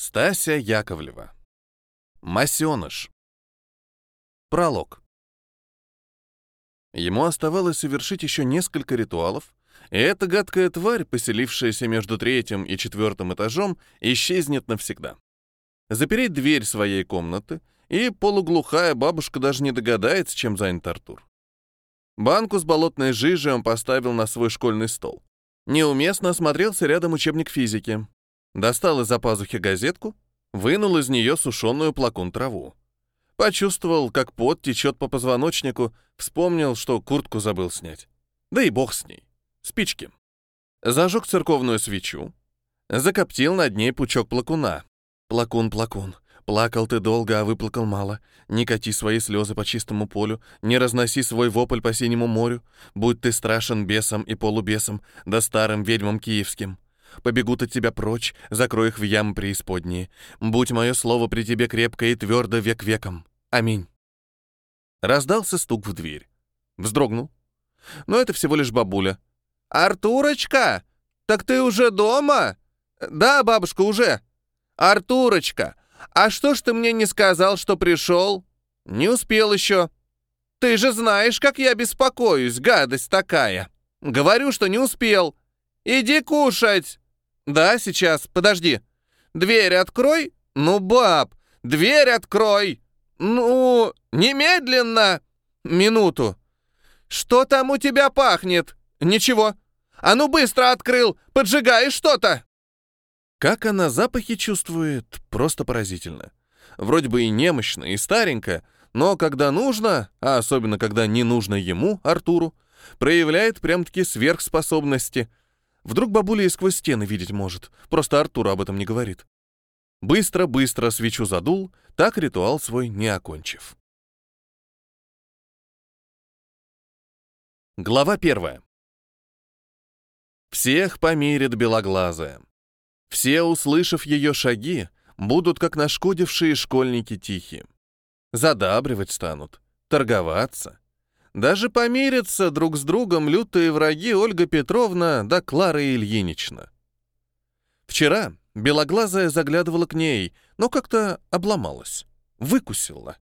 Стася Яковлева. Масеныш. Пролог. Ему оставалось совершить еще несколько ритуалов, и эта гадкая тварь, поселившаяся между третьим и четвертым этажом, исчезнет навсегда. Запереть дверь своей комнаты, и полуглухая бабушка даже не догадается, чем занят Артур. Банку с болотной жижей он поставил на свой школьный стол. Неуместно осмотрелся рядом учебник физики. Достал из-за пазухи газетку, вынул из нее сушеную плакун траву. Почувствовал, как пот течет по позвоночнику, вспомнил, что куртку забыл снять. Да и бог с ней. Спички. Зажег церковную свечу, закоптил над ней пучок плакуна. Плакун, плакун, плакал ты долго, а выплакал мало. Не кати свои слезы по чистому полю, не разноси свой вопль по синему морю. Будь ты страшен бесам и полубесам, да старым ведьмам киевским побегут от тебя прочь, закрой их в ямы преисподние. Будь мое слово при тебе крепко и твердо век веком. Аминь. Раздался стук в дверь. Вздрогнул. Но это всего лишь бабуля. «Артурочка, так ты уже дома?» «Да, бабушка, уже». «Артурочка, а что ж ты мне не сказал, что пришел?» «Не успел еще». «Ты же знаешь, как я беспокоюсь, гадость такая». «Говорю, что не успел. Иди кушать!» «Да, сейчас, подожди. Дверь открой. Ну, баб, дверь открой. Ну, немедленно. Минуту. Что там у тебя пахнет? Ничего. А ну быстро открыл, поджигаешь что-то!» Как она запахи чувствует, просто поразительно. Вроде бы и немощно, и старенько, но когда нужно, а особенно когда не нужно ему, Артуру, проявляет прям-таки сверхспособности — Вдруг бабуля и сквозь стены видеть может, просто Артур об этом не говорит. Быстро-быстро свечу задул, так ритуал свой не окончив. Глава первая. Всех помирит белоглазая. Все, услышав ее шаги, будут, как нашкодившие школьники, тихие. Задабривать станут, торговаться, даже помирятся друг с другом лютые враги Ольга Петровна да Клара Ильинична. Вчера белоглазая заглядывала к ней, но как-то обломалась, выкусила.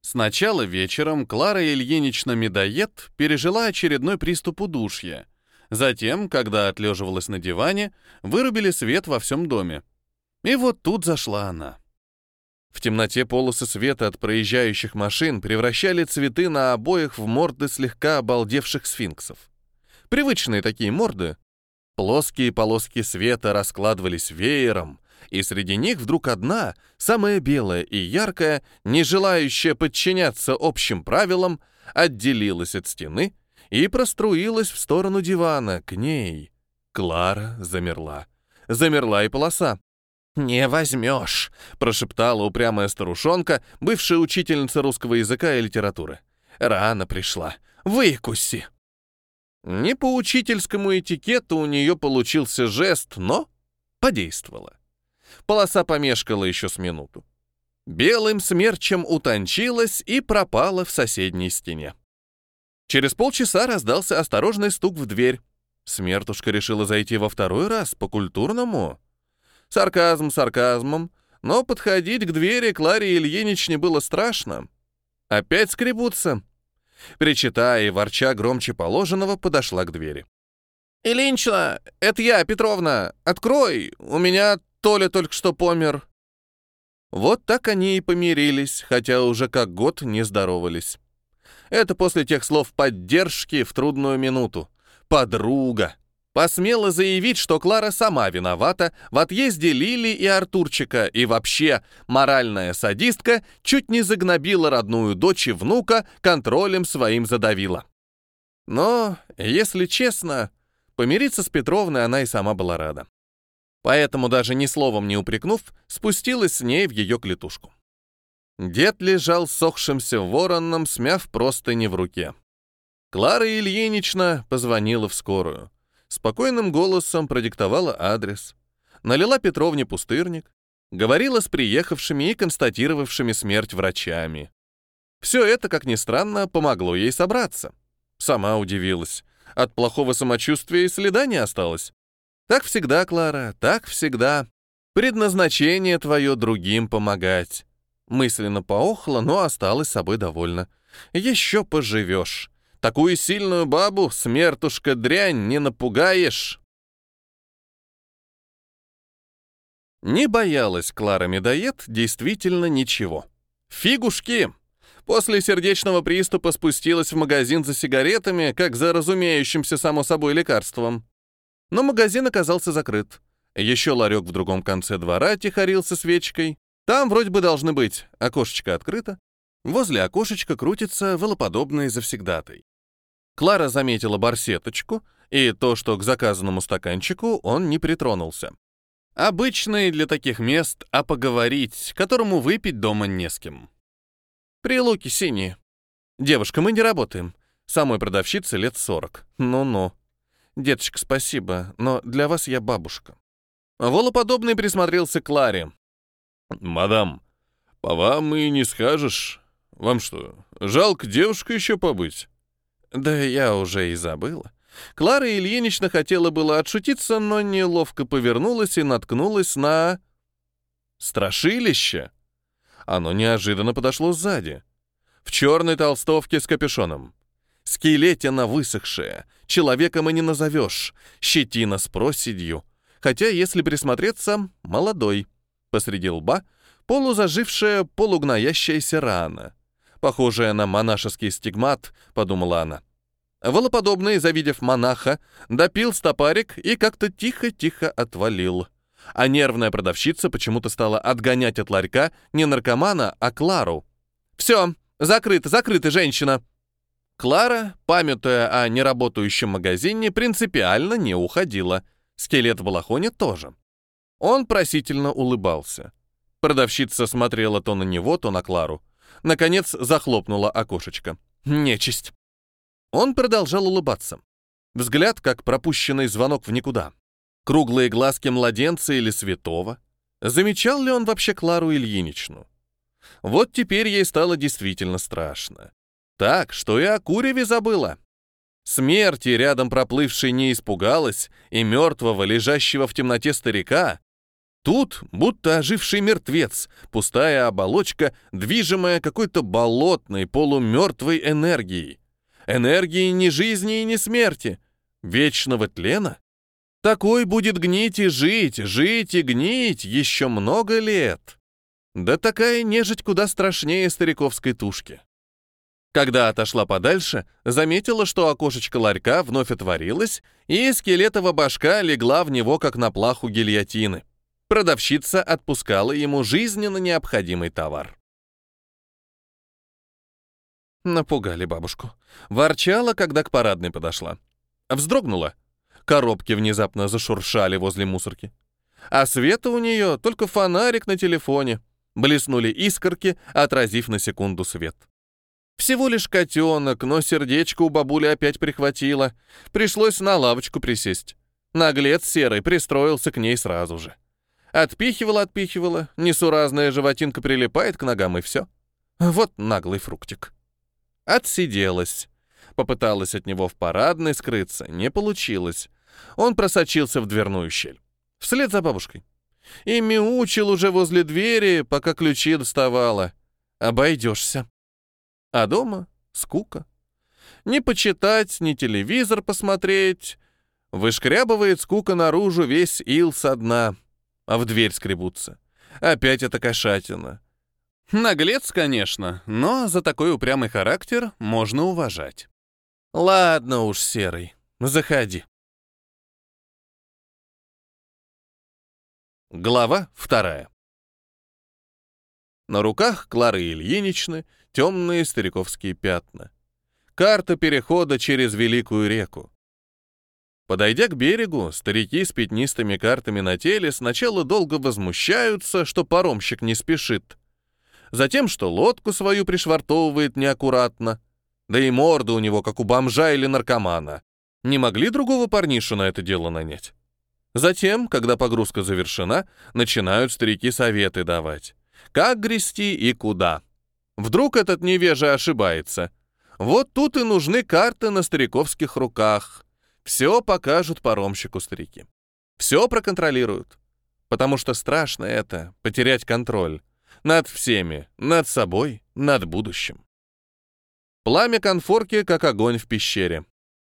Сначала вечером Клара Ильинична Медоед пережила очередной приступ удушья. Затем, когда отлеживалась на диване, вырубили свет во всем доме. И вот тут зашла она. В темноте полосы света от проезжающих машин превращали цветы на обоях в морды слегка обалдевших сфинксов. Привычные такие морды. Плоские полоски света раскладывались веером, и среди них вдруг одна, самая белая и яркая, не желающая подчиняться общим правилам, отделилась от стены и проструилась в сторону дивана, к ней. Клара замерла. Замерла и полоса. «Не возьмешь», — прошептала упрямая старушонка, бывшая учительница русского языка и литературы. «Рано пришла. Выкуси». Не по учительскому этикету у нее получился жест, но подействовало. Полоса помешкала еще с минуту. Белым смерчем утончилась и пропала в соседней стене. Через полчаса раздался осторожный стук в дверь. Смертушка решила зайти во второй раз, по-культурному. Сарказм сарказмом, но подходить к двери Кларе Ильиничне было страшно. Опять скребутся. Причитая и ворча громче положенного, подошла к двери. «Ильинична, это я, Петровна. Открой, у меня Толя только что помер». Вот так они и помирились, хотя уже как год не здоровались. Это после тех слов поддержки в трудную минуту. Подруга посмела заявить, что Клара сама виновата в отъезде Лили и Артурчика, и вообще моральная садистка чуть не загнобила родную дочь и внука, контролем своим задавила. Но, если честно, помириться с Петровной она и сама была рада. Поэтому, даже ни словом не упрекнув, спустилась с ней в ее клетушку. Дед лежал сохшимся вороном, смяв простыни в руке. Клара Ильинична позвонила в скорую спокойным голосом продиктовала адрес, налила Петровне пустырник, говорила с приехавшими и констатировавшими смерть врачами. Все это, как ни странно, помогло ей собраться. Сама удивилась. От плохого самочувствия и следа не осталось. Так всегда, Клара, так всегда. Предназначение твое другим помогать. Мысленно поохла, но осталась собой довольна. Еще поживешь. Такую сильную бабу, смертушка дрянь, не напугаешь. Не боялась Клара Медоед действительно ничего. Фигушки! После сердечного приступа спустилась в магазин за сигаретами, как за разумеющимся само собой лекарством. Но магазин оказался закрыт. Еще ларек в другом конце двора тихорился свечкой. Там вроде бы должны быть. Окошечко открыто. Возле окошечка крутится велоподобный завсегдатай. Клара заметила барсеточку и то, что к заказанному стаканчику он не притронулся. Обычный для таких мест, а поговорить, которому выпить дома не с кем. Прилуки синие. Девушка, мы не работаем. Самой продавщице лет сорок. Ну-ну. Деточка, спасибо, но для вас я бабушка. Волоподобный присмотрелся к Кларе. «Мадам, по вам и не скажешь. Вам что, жалко девушку еще побыть?» «Да я уже и забыла». Клара Ильинична хотела было отшутиться, но неловко повернулась и наткнулась на... Страшилище. Оно неожиданно подошло сзади. В черной толстовке с капюшоном. Скелетина высохшая, человеком и не назовешь, щетина с проседью, хотя, если присмотреться, молодой. Посреди лба полузажившая, полугноящаяся рана. Похожая на монашеский стигмат, подумала она. Волоподобный, завидев монаха, допил стопарик и как-то тихо-тихо отвалил. А нервная продавщица почему-то стала отгонять от ларька не наркомана, а Клару. «Все, закрыто, закрыто, женщина!» Клара, памятуя о неработающем магазине, принципиально не уходила — Скелет в балахоне тоже. Он просительно улыбался. Продавщица смотрела то на него, то на Клару. Наконец захлопнула окошечко. Нечисть. Он продолжал улыбаться. Взгляд, как пропущенный звонок в никуда. Круглые глазки младенца или святого. Замечал ли он вообще Клару Ильиничну? Вот теперь ей стало действительно страшно. Так, что и о куреве забыла. Смерти рядом проплывшей не испугалась, и мертвого, лежащего в темноте старика. Тут будто оживший мертвец, пустая оболочка, движимая какой-то болотной, полумертвой энергией. Энергией ни жизни и ни смерти, вечного тлена. Такой будет гнить и жить, жить и гнить еще много лет. Да такая нежить куда страшнее стариковской тушки. Когда отошла подальше, заметила, что окошечко ларька вновь отворилось, и скелетова башка легла в него, как на плаху гильотины. Продавщица отпускала ему жизненно необходимый товар. Напугали бабушку. Ворчала, когда к парадной подошла. Вздрогнула. Коробки внезапно зашуршали возле мусорки. А света у нее только фонарик на телефоне. Блеснули искорки, отразив на секунду свет. Всего лишь котенок, но сердечко у бабули опять прихватило. Пришлось на лавочку присесть. Наглец серый пристроился к ней сразу же. Отпихивала-отпихивала, несуразная животинка прилипает к ногам и все. Вот наглый фруктик. Отсиделась. Попыталась от него в парадной скрыться, не получилось. Он просочился в дверную щель. Вслед за бабушкой. И мяучил уже возле двери, пока ключи доставала. Обойдешься. А дома скука. Ни почитать, ни телевизор посмотреть. Вышкрябывает скука наружу весь ил со дна. А в дверь скребутся. Опять это кошатина. Наглец, конечно, но за такой упрямый характер можно уважать. Ладно уж, Серый, заходи. Глава вторая. На руках Клары Ильиничны темные стариковские пятна. Карта перехода через Великую реку. Подойдя к берегу, старики с пятнистыми картами на теле сначала долго возмущаются, что паромщик не спешит. Затем, что лодку свою пришвартовывает неаккуратно. Да и морда у него, как у бомжа или наркомана. Не могли другого парнишу на это дело нанять. Затем, когда погрузка завершена, начинают старики советы давать. Как грести и куда. Вдруг этот невежа ошибается. Вот тут и нужны карты на стариковских руках. Все покажут паромщику старики. Все проконтролируют. потому что страшно это — потерять контроль. Над всеми, над собой, над будущим. Пламя конфорки, как огонь в пещере.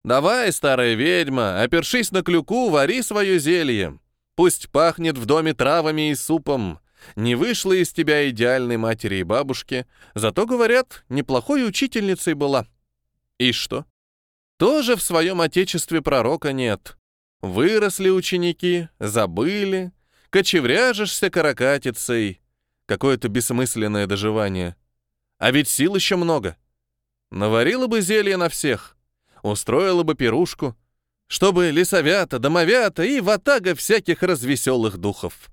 «Давай, старая ведьма, опершись на клюку, вари свое зелье. Пусть пахнет в доме травами и супом. Не вышла из тебя идеальной матери и бабушки, зато, говорят, неплохой учительницей была. И что? Тоже в своем отечестве пророка нет. Выросли ученики, забыли, кочевряжешься каракатицей. Какое-то бессмысленное доживание. А ведь сил еще много. Наварила бы зелье на всех, устроила бы пирушку, чтобы лесовята, домовята и ватага всяких развеселых духов.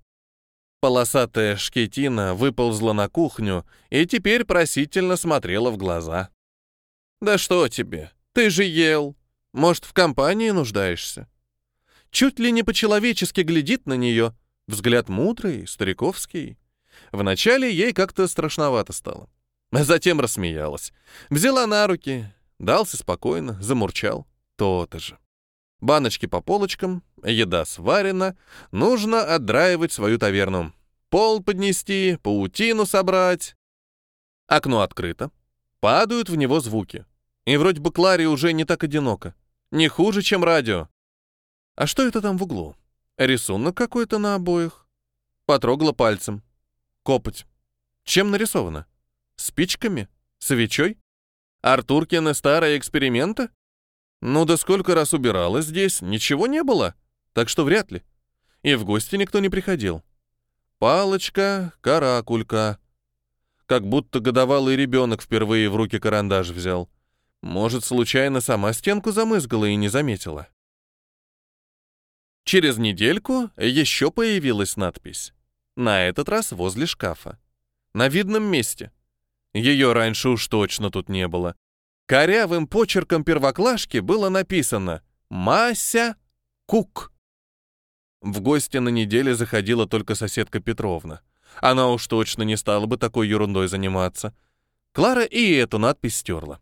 Полосатая шкетина выползла на кухню и теперь просительно смотрела в глаза. «Да что тебе? Ты же ел. Может, в компании нуждаешься?» Чуть ли не по-человечески глядит на нее. Взгляд мудрый, стариковский. Вначале ей как-то страшновато стало. А затем рассмеялась. Взяла на руки, дался спокойно, замурчал. То-то же. Баночки по полочкам, еда сварена, нужно отдраивать свою таверну. Пол поднести, паутину собрать. Окно открыто. Падают в него звуки. И вроде бы Кларе уже не так одиноко. Не хуже, чем радио. А что это там в углу? Рисунок какой-то на обоих. Потрогала пальцем. Копоть. Чем нарисовано? Спичками? Свечой? Артуркины старые эксперименты? Ну да сколько раз убиралась здесь, ничего не было. Так что вряд ли. И в гости никто не приходил. Палочка, каракулька. Как будто годовалый ребенок впервые в руки карандаш взял. Может, случайно сама стенку замызгала и не заметила. Через недельку еще появилась надпись. На этот раз возле шкафа. На видном месте. Ее раньше уж точно тут не было. Корявым почерком первоклашки было написано «Мася Кук». В гости на неделе заходила только соседка Петровна. Она уж точно не стала бы такой ерундой заниматься. Клара и эту надпись стерла.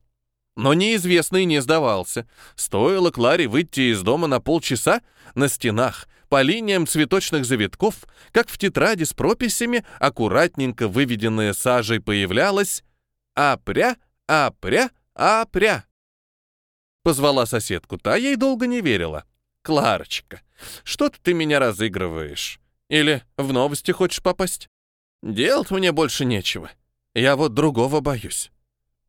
Но неизвестный не сдавался. Стоило Кларе выйти из дома на полчаса, на стенах, по линиям цветочных завитков, как в тетради с прописями, аккуратненько выведенная сажей появлялась «Апря, апря, апря». Позвала соседку, та ей долго не верила. «Кларочка, что-то ты меня разыгрываешь. Или в новости хочешь попасть? Делать мне больше нечего. Я вот другого боюсь».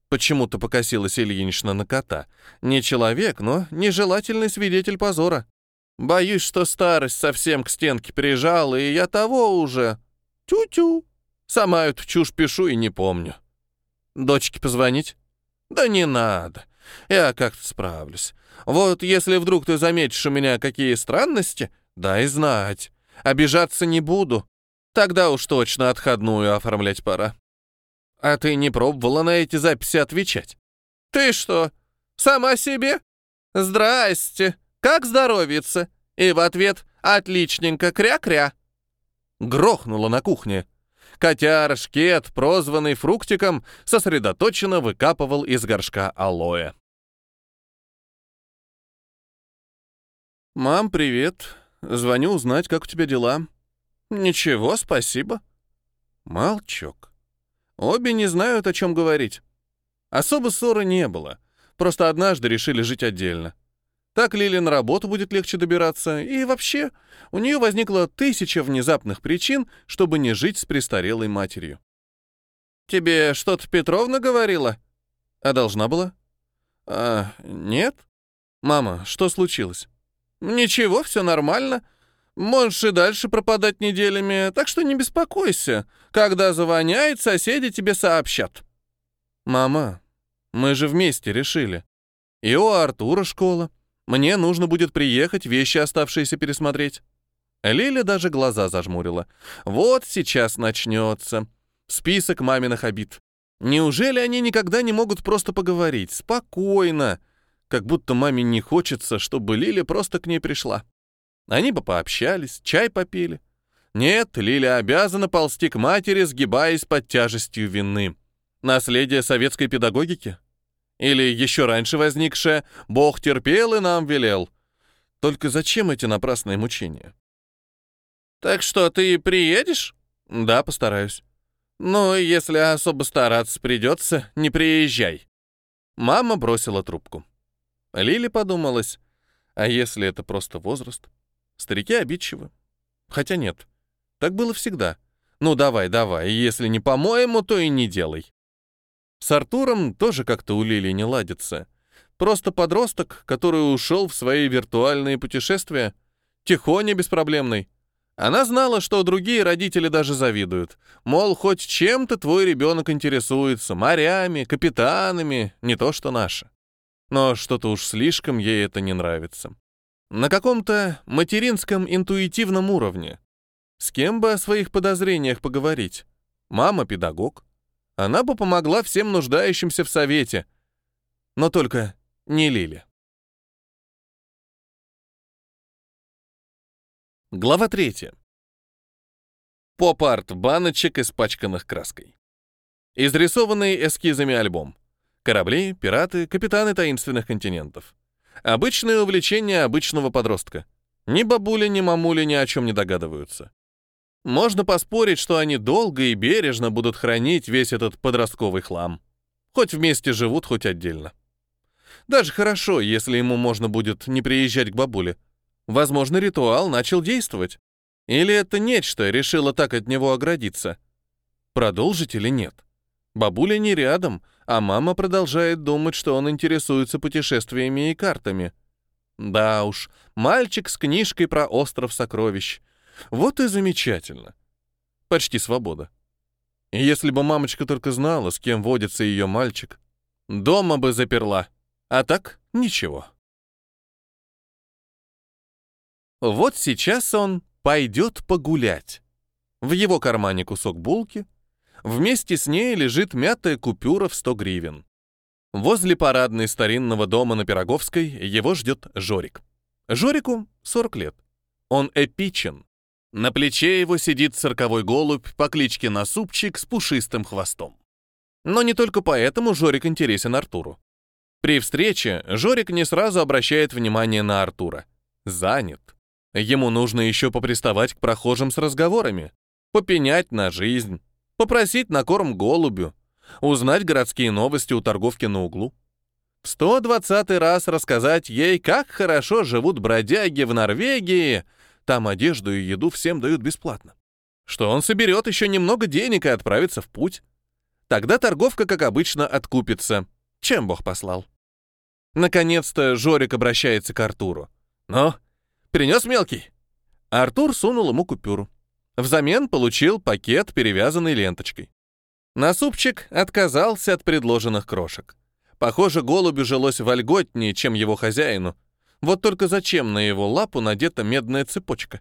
Почему-то покосилась Ильинична на кота. Не человек, но нежелательный свидетель позора. Боюсь, что старость совсем к стенке прижала, и я того уже. Тю-тю. Сама эту чушь пишу и не помню. Дочке позвонить? Да не надо. Я как-то справлюсь. Вот если вдруг ты заметишь у меня какие странности, дай знать. Обижаться не буду. Тогда уж точно отходную оформлять пора. А ты не пробовала на эти записи отвечать? Ты что, сама себе? Здрасте, как здоровится? И в ответ «Отличненько, кря-кря». Грохнула на кухне. Котяр Шкет, прозванный Фруктиком, сосредоточенно выкапывал из горшка алоэ. «Мам, привет. Звоню узнать, как у тебя дела». «Ничего, спасибо». Молчок. Обе не знают, о чем говорить. Особо ссоры не было. Просто однажды решили жить отдельно. Так Лиле на работу будет легче добираться, и вообще у нее возникло тысяча внезапных причин, чтобы не жить с престарелой матерью. «Тебе что-то Петровна говорила?» «А должна была?» «А, нет?» «Мама, что случилось?» «Ничего, все нормально. Можешь и дальше пропадать неделями, так что не беспокойся. Когда завоняет, соседи тебе сообщат». «Мама, мы же вместе решили. И у Артура школа. Мне нужно будет приехать, вещи оставшиеся пересмотреть». Лиля даже глаза зажмурила. «Вот сейчас начнется. Список маминых обид. Неужели они никогда не могут просто поговорить? Спокойно. Как будто маме не хочется, чтобы Лиля просто к ней пришла. Они бы пообщались, чай попили. Нет, Лиля обязана ползти к матери, сгибаясь под тяжестью вины. Наследие советской педагогики? Или еще раньше возникшее «Бог терпел и нам велел». Только зачем эти напрасные мучения? «Так что, ты приедешь?» «Да, постараюсь». «Ну, если особо стараться придется, не приезжай». Мама бросила трубку. Лили подумалась, а если это просто возраст? Старики обидчивы. Хотя нет, так было всегда. Ну давай, давай, если не по-моему, то и не делай. С Артуром тоже как-то у Лили не ладится. Просто подросток, который ушел в свои виртуальные путешествия. Тихоня беспроблемный. Она знала, что другие родители даже завидуют. Мол, хоть чем-то твой ребенок интересуется, морями, капитанами, не то что наши но что-то уж слишком ей это не нравится. На каком-то материнском интуитивном уровне. С кем бы о своих подозрениях поговорить? Мама — педагог. Она бы помогла всем нуждающимся в совете. Но только не Лили. Глава третья. Поп-арт баночек, испачканных краской. Изрисованный эскизами альбом. Корабли, пираты, капитаны таинственных континентов. Обычное увлечение обычного подростка. Ни бабуля, ни мамуля ни о чем не догадываются. Можно поспорить, что они долго и бережно будут хранить весь этот подростковый хлам. Хоть вместе живут, хоть отдельно. Даже хорошо, если ему можно будет не приезжать к бабуле. Возможно, ритуал начал действовать. Или это нечто решило так от него оградиться. Продолжить или нет? Бабуля не рядом, а мама продолжает думать, что он интересуется путешествиями и картами. Да уж, мальчик с книжкой про остров сокровищ. Вот и замечательно. Почти свобода. Если бы мамочка только знала, с кем водится ее мальчик, дома бы заперла. А так ничего. Вот сейчас он пойдет погулять. В его кармане кусок булки — Вместе с ней лежит мятая купюра в 100 гривен. Возле парадной старинного дома на Пироговской его ждет Жорик. Жорику 40 лет. Он эпичен. На плече его сидит цирковой голубь по кличке Насупчик с пушистым хвостом. Но не только поэтому Жорик интересен Артуру. При встрече Жорик не сразу обращает внимание на Артура. Занят. Ему нужно еще поприставать к прохожим с разговорами, попенять на жизнь, попросить на корм голубю, узнать городские новости у торговки на углу. В 120 раз рассказать ей, как хорошо живут бродяги в Норвегии, там одежду и еду всем дают бесплатно. Что он соберет еще немного денег и отправится в путь. Тогда торговка, как обычно, откупится. Чем Бог послал? Наконец-то Жорик обращается к Артуру. «Ну, принес мелкий?» Артур сунул ему купюру. Взамен получил пакет, перевязанный ленточкой. Насупчик отказался от предложенных крошек. Похоже, голубю жилось вольготнее, чем его хозяину. Вот только зачем на его лапу надета медная цепочка?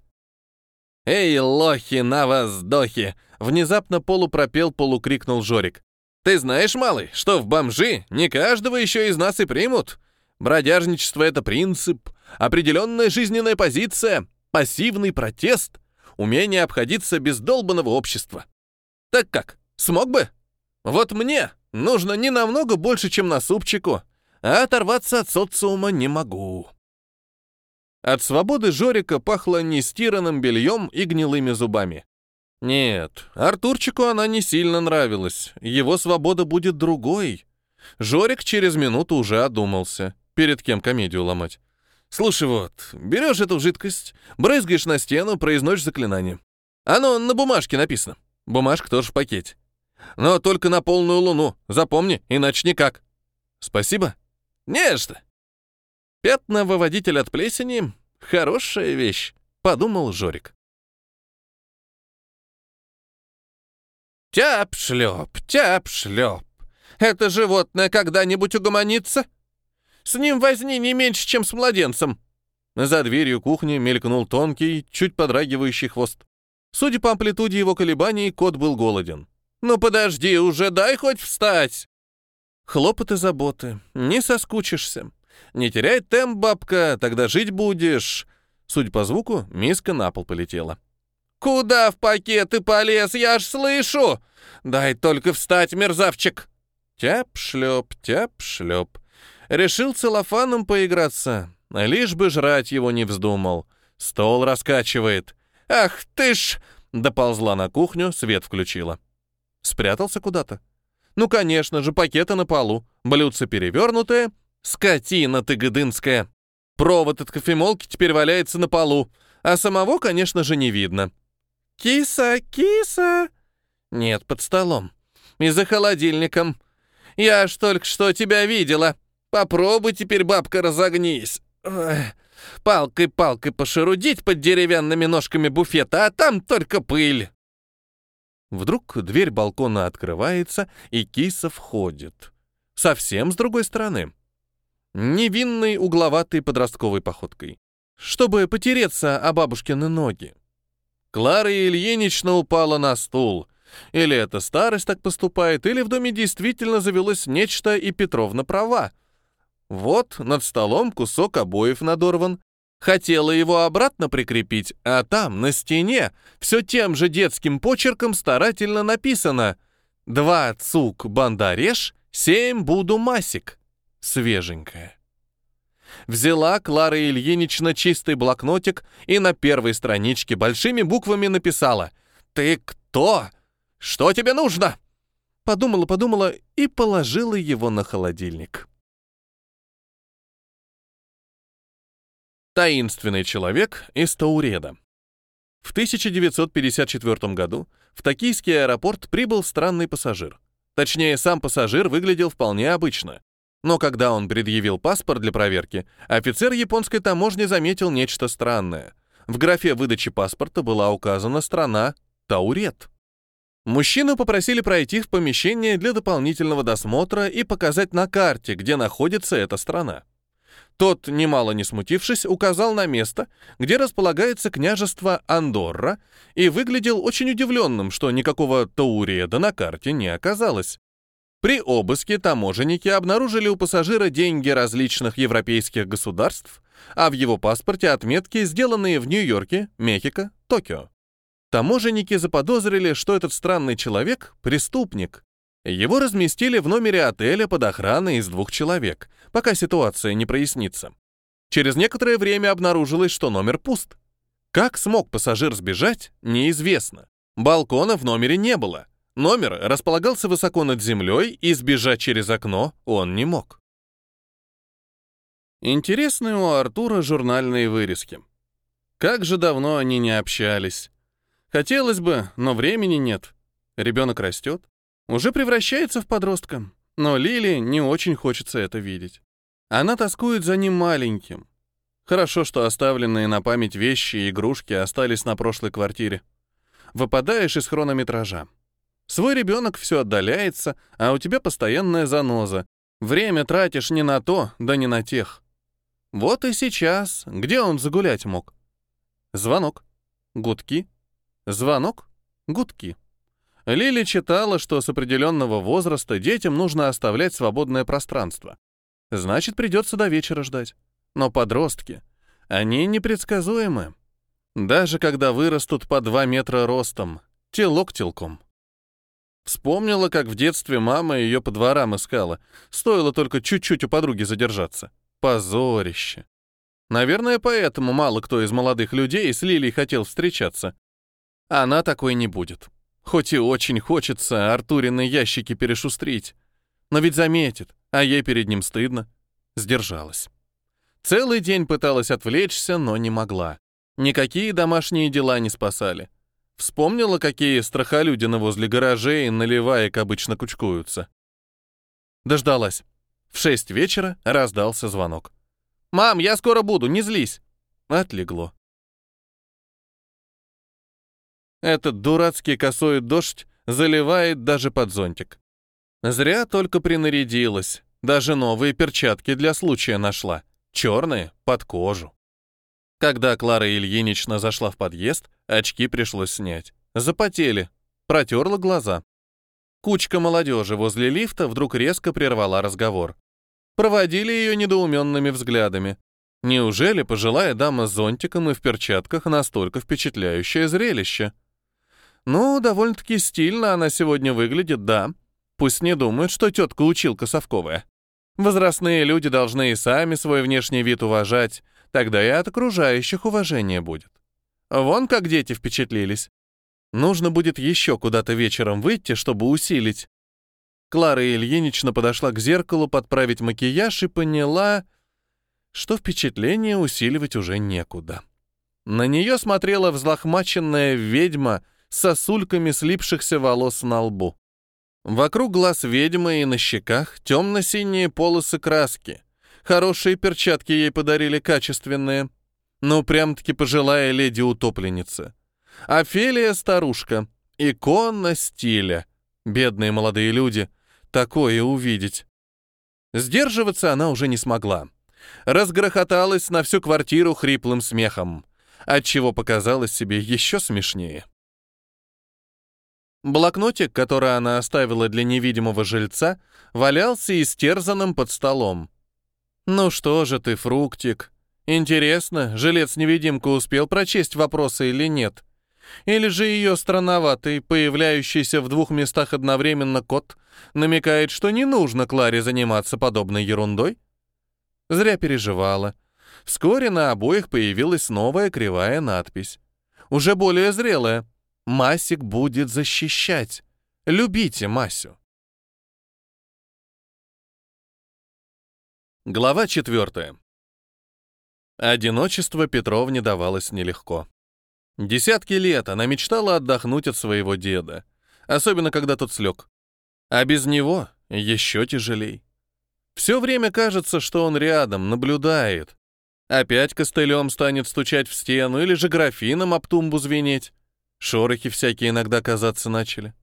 «Эй, лохи на воздохе!» Внезапно полупропел, полукрикнул Жорик. «Ты знаешь, малый, что в бомжи не каждого еще из нас и примут? Бродяжничество — это принцип, определенная жизненная позиция, пассивный протест — умение обходиться без долбанного общества. Так как, смог бы? Вот мне нужно не намного больше, чем на супчику, а оторваться от социума не могу. От свободы Жорика пахло нестиранным бельем и гнилыми зубами. Нет, Артурчику она не сильно нравилась. Его свобода будет другой. Жорик через минуту уже одумался, перед кем комедию ломать. Слушай, вот, берешь эту жидкость, брызгаешь на стену, произносишь заклинание. Оно на бумажке написано. Бумажка тоже в пакете. Но только на полную луну, запомни, иначе никак. Спасибо. Не что. Пятна выводитель от плесени — хорошая вещь, подумал Жорик. Тяп-шлеп, тяп-шлеп. Это животное когда-нибудь угомонится? С ним возни не меньше, чем с младенцем». За дверью кухни мелькнул тонкий, чуть подрагивающий хвост. Судя по амплитуде его колебаний, кот был голоден. «Ну подожди уже, дай хоть встать!» Хлопоты заботы, не соскучишься. Не теряй темп, бабка, тогда жить будешь. Судя по звуку, миска на пол полетела. «Куда в пакет ты полез? Я аж слышу! Дай только встать, мерзавчик!» Тяп-шлеп, тяп-шлеп. Решил целлофаном поиграться, лишь бы жрать его не вздумал. Стол раскачивает. Ах ты ж!» Доползла на кухню, свет включила. Спрятался куда-то. Ну, конечно же, пакеты на полу, блюдце перевернутое. Скотина ты гыдынская. Провод от кофемолки теперь валяется на полу, а самого, конечно же, не видно. «Киса, киса!» «Нет, под столом. И за холодильником. Я ж только что тебя видела. Попробуй теперь, бабка, разогнись. Палкой-палкой пошерудить под деревянными ножками буфета, а там только пыль». Вдруг дверь балкона открывается, и киса входит. Совсем с другой стороны. Невинной угловатой подростковой походкой. Чтобы потереться о бабушкины ноги. Клара Ильинична упала на стул. Или это старость так поступает, или в доме действительно завелось нечто, и Петровна права. Вот над столом кусок обоев надорван, Хотела его обратно прикрепить, а там, на стене, все тем же детским почерком старательно написано «Два цук бандареш, семь буду масик». Свеженькая. Взяла Клара Ильинична чистый блокнотик и на первой страничке большими буквами написала «Ты кто? Что тебе нужно?» Подумала-подумала и положила его на холодильник. Таинственный человек из Тауреда. В 1954 году в токийский аэропорт прибыл странный пассажир. Точнее, сам пассажир выглядел вполне обычно. Но когда он предъявил паспорт для проверки, офицер японской таможни заметил нечто странное. В графе выдачи паспорта была указана страна Таурет. Мужчину попросили пройти в помещение для дополнительного досмотра и показать на карте, где находится эта страна. Тот, немало не смутившись, указал на место, где располагается княжество Андорра, и выглядел очень удивленным, что никакого Тауреда на карте не оказалось. При обыске таможенники обнаружили у пассажира деньги различных европейских государств, а в его паспорте отметки, сделанные в Нью-Йорке, Мехико, Токио. Таможенники заподозрили, что этот странный человек — преступник, его разместили в номере отеля под охраной из двух человек, пока ситуация не прояснится. Через некоторое время обнаружилось, что номер пуст. Как смог пассажир сбежать, неизвестно. Балкона в номере не было. Номер располагался высоко над землей, и сбежать через окно он не мог. Интересные у Артура журнальные вырезки. Как же давно они не общались. Хотелось бы, но времени нет. Ребенок растет, уже превращается в подростка, но Лили не очень хочется это видеть. Она тоскует за ним маленьким. Хорошо, что оставленные на память вещи и игрушки остались на прошлой квартире. Выпадаешь из хронометража. Свой ребенок все отдаляется, а у тебя постоянная заноза. Время тратишь не на то, да не на тех. Вот и сейчас. Где он загулять мог? Звонок. Гудки. Звонок. Гудки. Лили читала, что с определенного возраста детям нужно оставлять свободное пространство. Значит, придется до вечера ждать. Но подростки, они непредсказуемы. Даже когда вырастут по два метра ростом, телок телком. Вспомнила, как в детстве мама ее по дворам искала. Стоило только чуть-чуть у подруги задержаться. Позорище. Наверное, поэтому мало кто из молодых людей с Лилией хотел встречаться. Она такой не будет. Хоть и очень хочется Артурины ящики перешустрить. Но ведь заметит, а ей перед ним стыдно. Сдержалась. Целый день пыталась отвлечься, но не могла. Никакие домашние дела не спасали. Вспомнила, какие страхолюдины возле гаражей, наливаек обычно кучкуются. Дождалась. В шесть вечера раздался звонок. «Мам, я скоро буду, не злись!» Отлегло. Этот дурацкий косой дождь заливает даже под зонтик. Зря только принарядилась. Даже новые перчатки для случая нашла. Черные, под кожу. Когда Клара Ильинична зашла в подъезд, очки пришлось снять. Запотели. Протерла глаза. Кучка молодежи возле лифта вдруг резко прервала разговор. Проводили ее недоуменными взглядами. Неужели пожилая дама с зонтиком и в перчатках настолько впечатляющее зрелище? Ну, довольно-таки стильно она сегодня выглядит, да. Пусть не думают, что тетка-училка совковая. Возрастные люди должны и сами свой внешний вид уважать, тогда и от окружающих уважение будет. Вон как дети впечатлились. Нужно будет еще куда-то вечером выйти, чтобы усилить. Клара Ильинична подошла к зеркалу подправить макияж и поняла, что впечатление усиливать уже некуда. На нее смотрела взлохмаченная ведьма сосульками слипшихся волос на лбу. Вокруг глаз ведьмы и на щеках темно-синие полосы краски. Хорошие перчатки ей подарили качественные. Ну, прям-таки пожилая леди-утопленница. Офелия старушка. Икона стиля. Бедные молодые люди. Такое увидеть. Сдерживаться она уже не смогла. Разгрохоталась на всю квартиру хриплым смехом, отчего показалось себе еще смешнее. Блокнотик, который она оставила для невидимого жильца, валялся истерзанным под столом. «Ну что же ты, фруктик? Интересно, жилец-невидимка успел прочесть вопросы или нет? Или же ее странноватый, появляющийся в двух местах одновременно кот, намекает, что не нужно Кларе заниматься подобной ерундой? Зря переживала. Вскоре на обоих появилась новая кривая надпись. Уже более зрелая. «Масик будет защищать. Любите Масю». Глава четвертая. Одиночество Петровне давалось нелегко. Десятки лет она мечтала отдохнуть от своего деда, особенно когда тот слег. А без него еще тяжелей. Все время кажется, что он рядом, наблюдает. Опять костылем станет стучать в стену или же графином об тумбу звенеть. Шорохи всякие иногда казаться начали.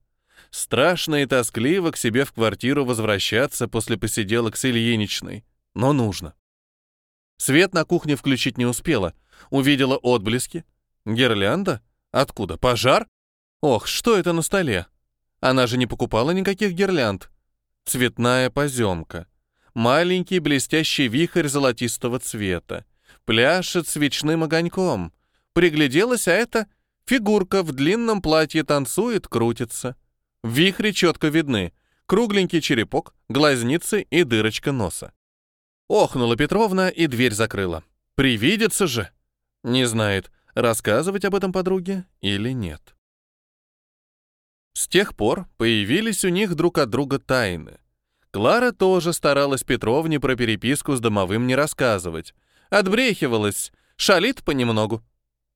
Страшно и тоскливо к себе в квартиру возвращаться после посиделок с Ильиничной. Но нужно. Свет на кухне включить не успела. Увидела отблески. Гирлянда? Откуда? Пожар? Ох, что это на столе? Она же не покупала никаких гирлянд. Цветная поземка маленький блестящий вихрь золотистого цвета. Пляшет свечным огоньком. Пригляделась, а это фигурка в длинном платье танцует, крутится. В вихре четко видны кругленький черепок, глазницы и дырочка носа. Охнула Петровна и дверь закрыла. Привидится же! Не знает, рассказывать об этом подруге или нет. С тех пор появились у них друг от друга тайны. Клара тоже старалась Петровне про переписку с домовым не рассказывать. Отбрехивалась, шалит понемногу.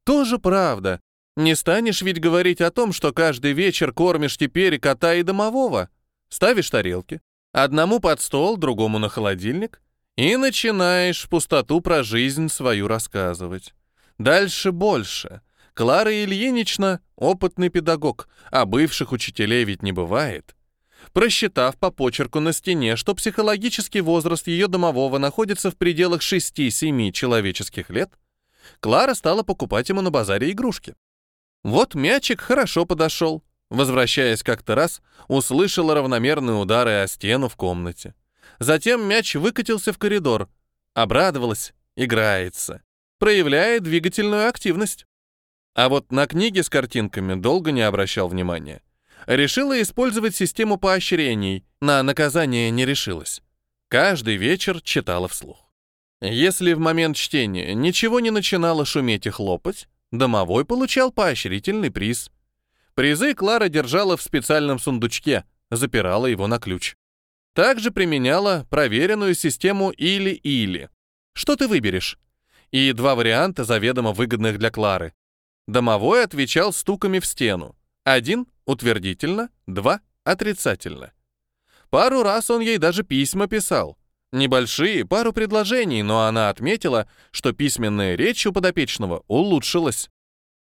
Тоже правда. Не станешь ведь говорить о том, что каждый вечер кормишь теперь и кота, и домового. Ставишь тарелки. Одному под стол, другому на холодильник. И начинаешь пустоту про жизнь свою рассказывать. Дальше больше. Клара Ильинична — опытный педагог, а бывших учителей ведь не бывает. Просчитав по почерку на стене, что психологический возраст ее домового находится в пределах 6-7 человеческих лет, Клара стала покупать ему на базаре игрушки. Вот мячик хорошо подошел. Возвращаясь как-то раз, услышала равномерные удары о стену в комнате. Затем мяч выкатился в коридор. Обрадовалась, играется. Проявляет двигательную активность. А вот на книге с картинками долго не обращал внимания решила использовать систему поощрений, на наказание не решилась. Каждый вечер читала вслух. Если в момент чтения ничего не начинало шуметь и хлопать, домовой получал поощрительный приз. Призы Клара держала в специальном сундучке, запирала его на ключ. Также применяла проверенную систему «или-или». Что ты выберешь? И два варианта заведомо выгодных для Клары. Домовой отвечал стуками в стену. Один Утвердительно, два — отрицательно. Пару раз он ей даже письма писал. Небольшие, пару предложений, но она отметила, что письменная речь у подопечного улучшилась.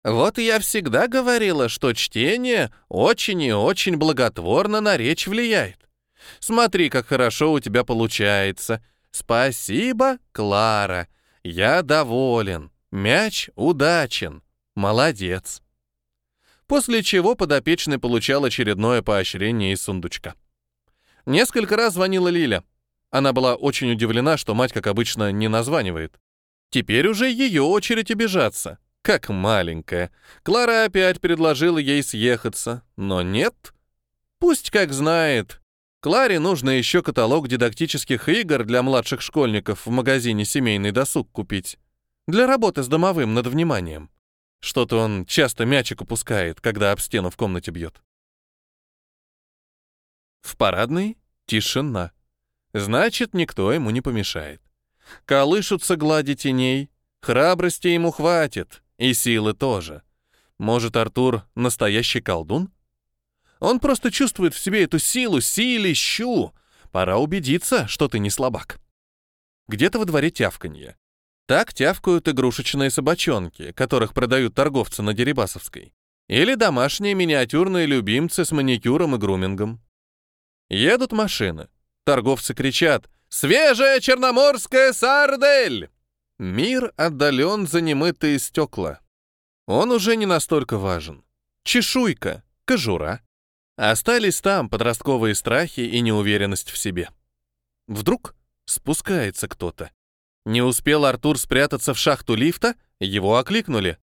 Вот я всегда говорила, что чтение очень и очень благотворно на речь влияет. Смотри, как хорошо у тебя получается. Спасибо, Клара. Я доволен. Мяч удачен. Молодец после чего подопечный получал очередное поощрение из сундучка. Несколько раз звонила Лиля. Она была очень удивлена, что мать, как обычно, не названивает. Теперь уже ее очередь обижаться. Как маленькая. Клара опять предложила ей съехаться, но нет. Пусть как знает. Кларе нужно еще каталог дидактических игр для младших школьников в магазине «Семейный досуг» купить. Для работы с домовым над вниманием. Что-то он часто мячик упускает, когда об стену в комнате бьет. В парадной тишина. Значит, никто ему не помешает. Колышутся глади теней, храбрости ему хватит, и силы тоже. Может, Артур настоящий колдун? Он просто чувствует в себе эту силу, силищу. Пора убедиться, что ты не слабак. Где-то во дворе тявканье. Так тявкают игрушечные собачонки, которых продают торговцы на Дерибасовской. Или домашние миниатюрные любимцы с маникюром и грумингом. Едут машины. Торговцы кричат «Свежая черноморская сардель!» Мир отдален за немытые стекла. Он уже не настолько важен. Чешуйка, кожура. Остались там подростковые страхи и неуверенность в себе. Вдруг спускается кто-то. Не успел Артур спрятаться в шахту лифта, его окликнули.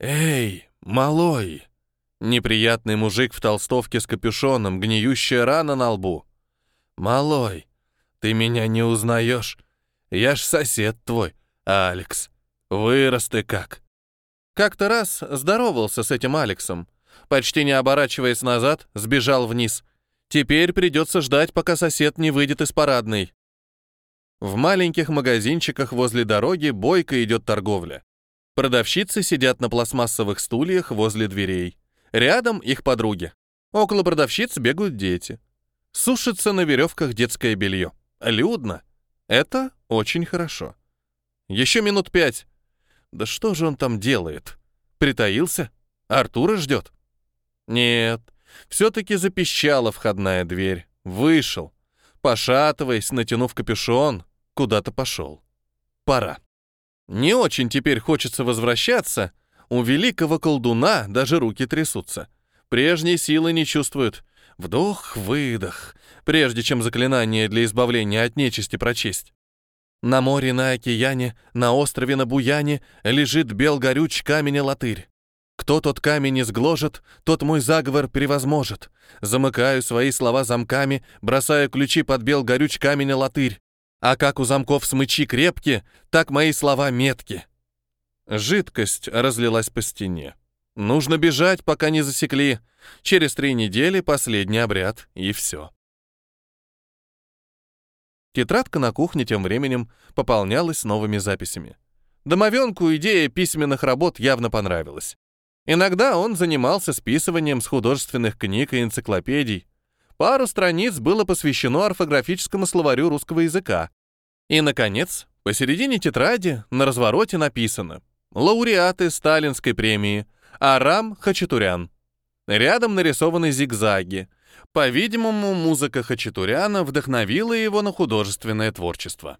«Эй, малой!» Неприятный мужик в толстовке с капюшоном, гниющая рана на лбу. «Малой, ты меня не узнаешь? Я ж сосед твой, Алекс. Вырос ты как!» Как-то раз здоровался с этим Алексом. Почти не оборачиваясь назад, сбежал вниз. Теперь придется ждать, пока сосед не выйдет из парадной. В маленьких магазинчиках возле дороги бойко идет торговля. Продавщицы сидят на пластмассовых стульях возле дверей. Рядом их подруги. Около продавщиц бегают дети. Сушится на веревках детское белье. Людно. Это очень хорошо. Еще минут пять. Да что же он там делает? Притаился? Артура ждет? Нет, все-таки запищала входная дверь. Вышел пошатываясь, натянув капюшон, куда-то пошел. Пора. Не очень теперь хочется возвращаться. У великого колдуна даже руки трясутся. Прежней силы не чувствуют. Вдох-выдох, прежде чем заклинание для избавления от нечисти прочесть. На море, на океане, на острове, на Буяне лежит бел горюч камень латырь. Кто тот камень изгложит, тот мой заговор превозможет. Замыкаю свои слова замками, бросаю ключи под бел горюч камень латырь. А как у замков смычи крепки, так мои слова метки. Жидкость разлилась по стене. Нужно бежать, пока не засекли. Через три недели последний обряд, и все. Тетрадка на кухне тем временем пополнялась новыми записями. Домовенку идея письменных работ явно понравилась. Иногда он занимался списыванием с художественных книг и энциклопедий. Пару страниц было посвящено орфографическому словарю русского языка. И, наконец, посередине тетради на развороте написано «Лауреаты Сталинской премии Арам Хачатурян». Рядом нарисованы зигзаги. По-видимому, музыка Хачатуряна вдохновила его на художественное творчество.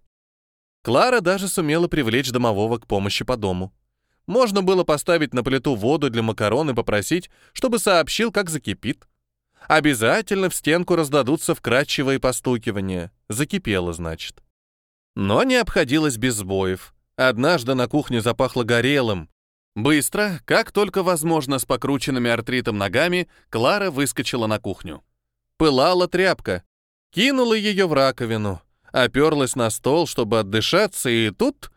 Клара даже сумела привлечь домового к помощи по дому. Можно было поставить на плиту воду для макарон и попросить, чтобы сообщил, как закипит. Обязательно в стенку раздадутся вкрадчивые постукивания. Закипело, значит. Но не обходилось без сбоев. Однажды на кухне запахло горелым. Быстро, как только возможно, с покрученными артритом ногами, Клара выскочила на кухню. Пылала тряпка. Кинула ее в раковину. Оперлась на стол, чтобы отдышаться, и тут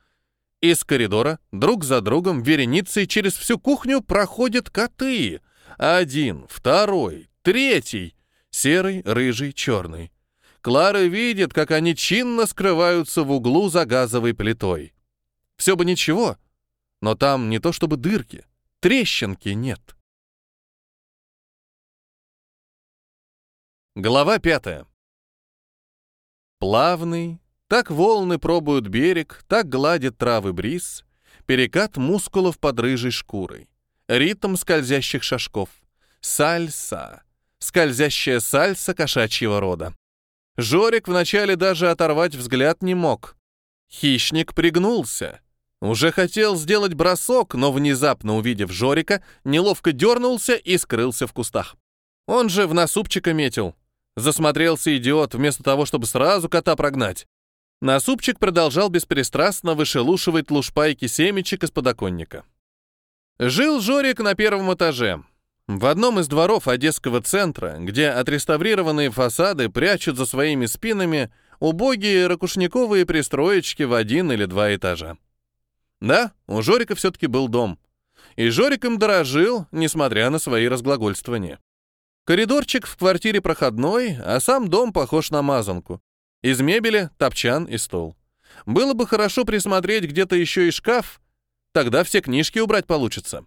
из коридора друг за другом вереницей через всю кухню проходят коты. Один, второй, третий. Серый, рыжий, черный. Клара видит, как они чинно скрываются в углу за газовой плитой. Все бы ничего, но там не то чтобы дырки, трещинки нет. Глава пятая. Плавный, так волны пробуют берег, так гладит травы бриз, перекат мускулов под рыжей шкурой, ритм скользящих шажков, сальса, скользящая сальса кошачьего рода. Жорик вначале даже оторвать взгляд не мог. Хищник пригнулся. Уже хотел сделать бросок, но внезапно увидев Жорика, неловко дернулся и скрылся в кустах. Он же в насупчика метил. Засмотрелся идиот, вместо того, чтобы сразу кота прогнать. Насупчик продолжал беспристрастно вышелушивать лушпайки семечек из подоконника. Жил Жорик на первом этаже, в одном из дворов Одесского центра, где отреставрированные фасады прячут за своими спинами убогие ракушниковые пристроечки в один или два этажа. Да, у Жорика все-таки был дом. и Жорик им дорожил, несмотря на свои разглагольствования. Коридорчик в квартире проходной, а сам дом похож на мазанку. Из мебели — топчан и стол. Было бы хорошо присмотреть где-то еще и шкаф, тогда все книжки убрать получится.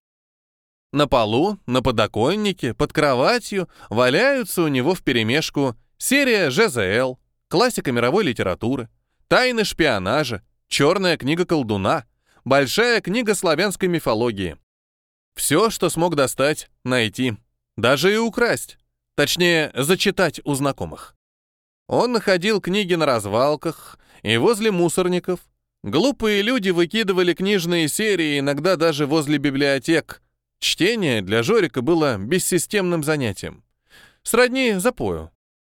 На полу, на подоконнике, под кроватью валяются у него вперемешку серия ЖЗЛ, классика мировой литературы, тайны шпионажа, черная книга колдуна, большая книга славянской мифологии. Все, что смог достать, найти, даже и украсть, точнее, зачитать у знакомых. Он находил книги на развалках и возле мусорников. Глупые люди выкидывали книжные серии, иногда даже возле библиотек, Чтение для Жорика было бессистемным занятием. Сродни запою.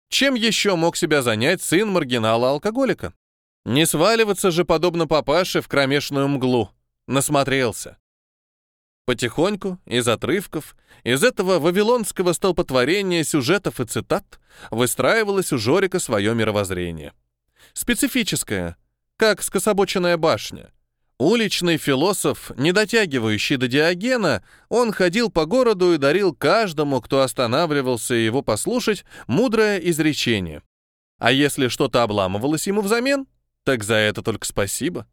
Чем еще мог себя занять сын маргинала-алкоголика? Не сваливаться же, подобно папаше, в кромешную мглу. Насмотрелся. Потихоньку, из отрывков, из этого вавилонского столпотворения сюжетов и цитат выстраивалось у Жорика свое мировоззрение. Специфическое, как скособоченная башня — Уличный философ, не дотягивающий до Диогена, он ходил по городу и дарил каждому, кто останавливался его послушать, мудрое изречение. А если что-то обламывалось ему взамен, так за это только спасибо.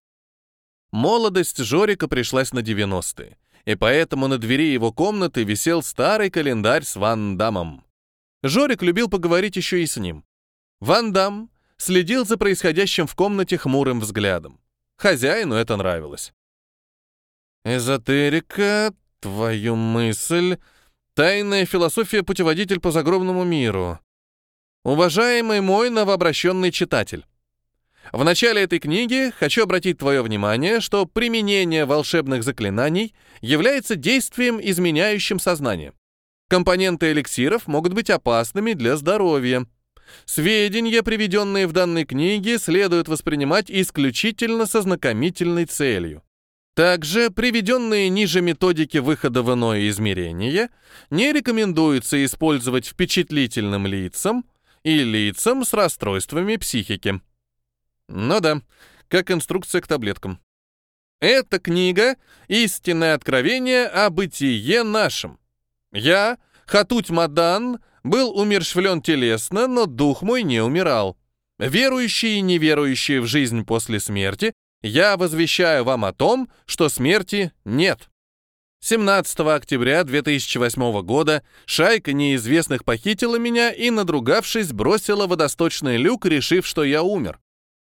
Молодость Жорика пришлась на 90-е, и поэтому на двери его комнаты висел старый календарь с Ван Дамом. Жорик любил поговорить еще и с ним. Ван Дам следил за происходящим в комнате хмурым взглядом. Хозяину это нравилось. Эзотерика, твою мысль, тайная философия путеводитель по загробному миру. Уважаемый мой новообращенный читатель, в начале этой книги хочу обратить твое внимание, что применение волшебных заклинаний является действием, изменяющим сознание. Компоненты эликсиров могут быть опасными для здоровья. Сведения, приведенные в данной книге, следует воспринимать исключительно со знакомительной целью. Также приведенные ниже методики выхода в иное измерение не рекомендуется использовать впечатлительным лицам и лицам с расстройствами психики. Ну да, как инструкция к таблеткам. Эта книга — истинное откровение о бытие нашем. Я, Хатуть Мадан, был умерщвлен телесно, но дух мой не умирал. Верующие и неверующие в жизнь после смерти, я возвещаю вам о том, что смерти нет. 17 октября 2008 года шайка неизвестных похитила меня и, надругавшись, бросила водосточный люк, решив, что я умер.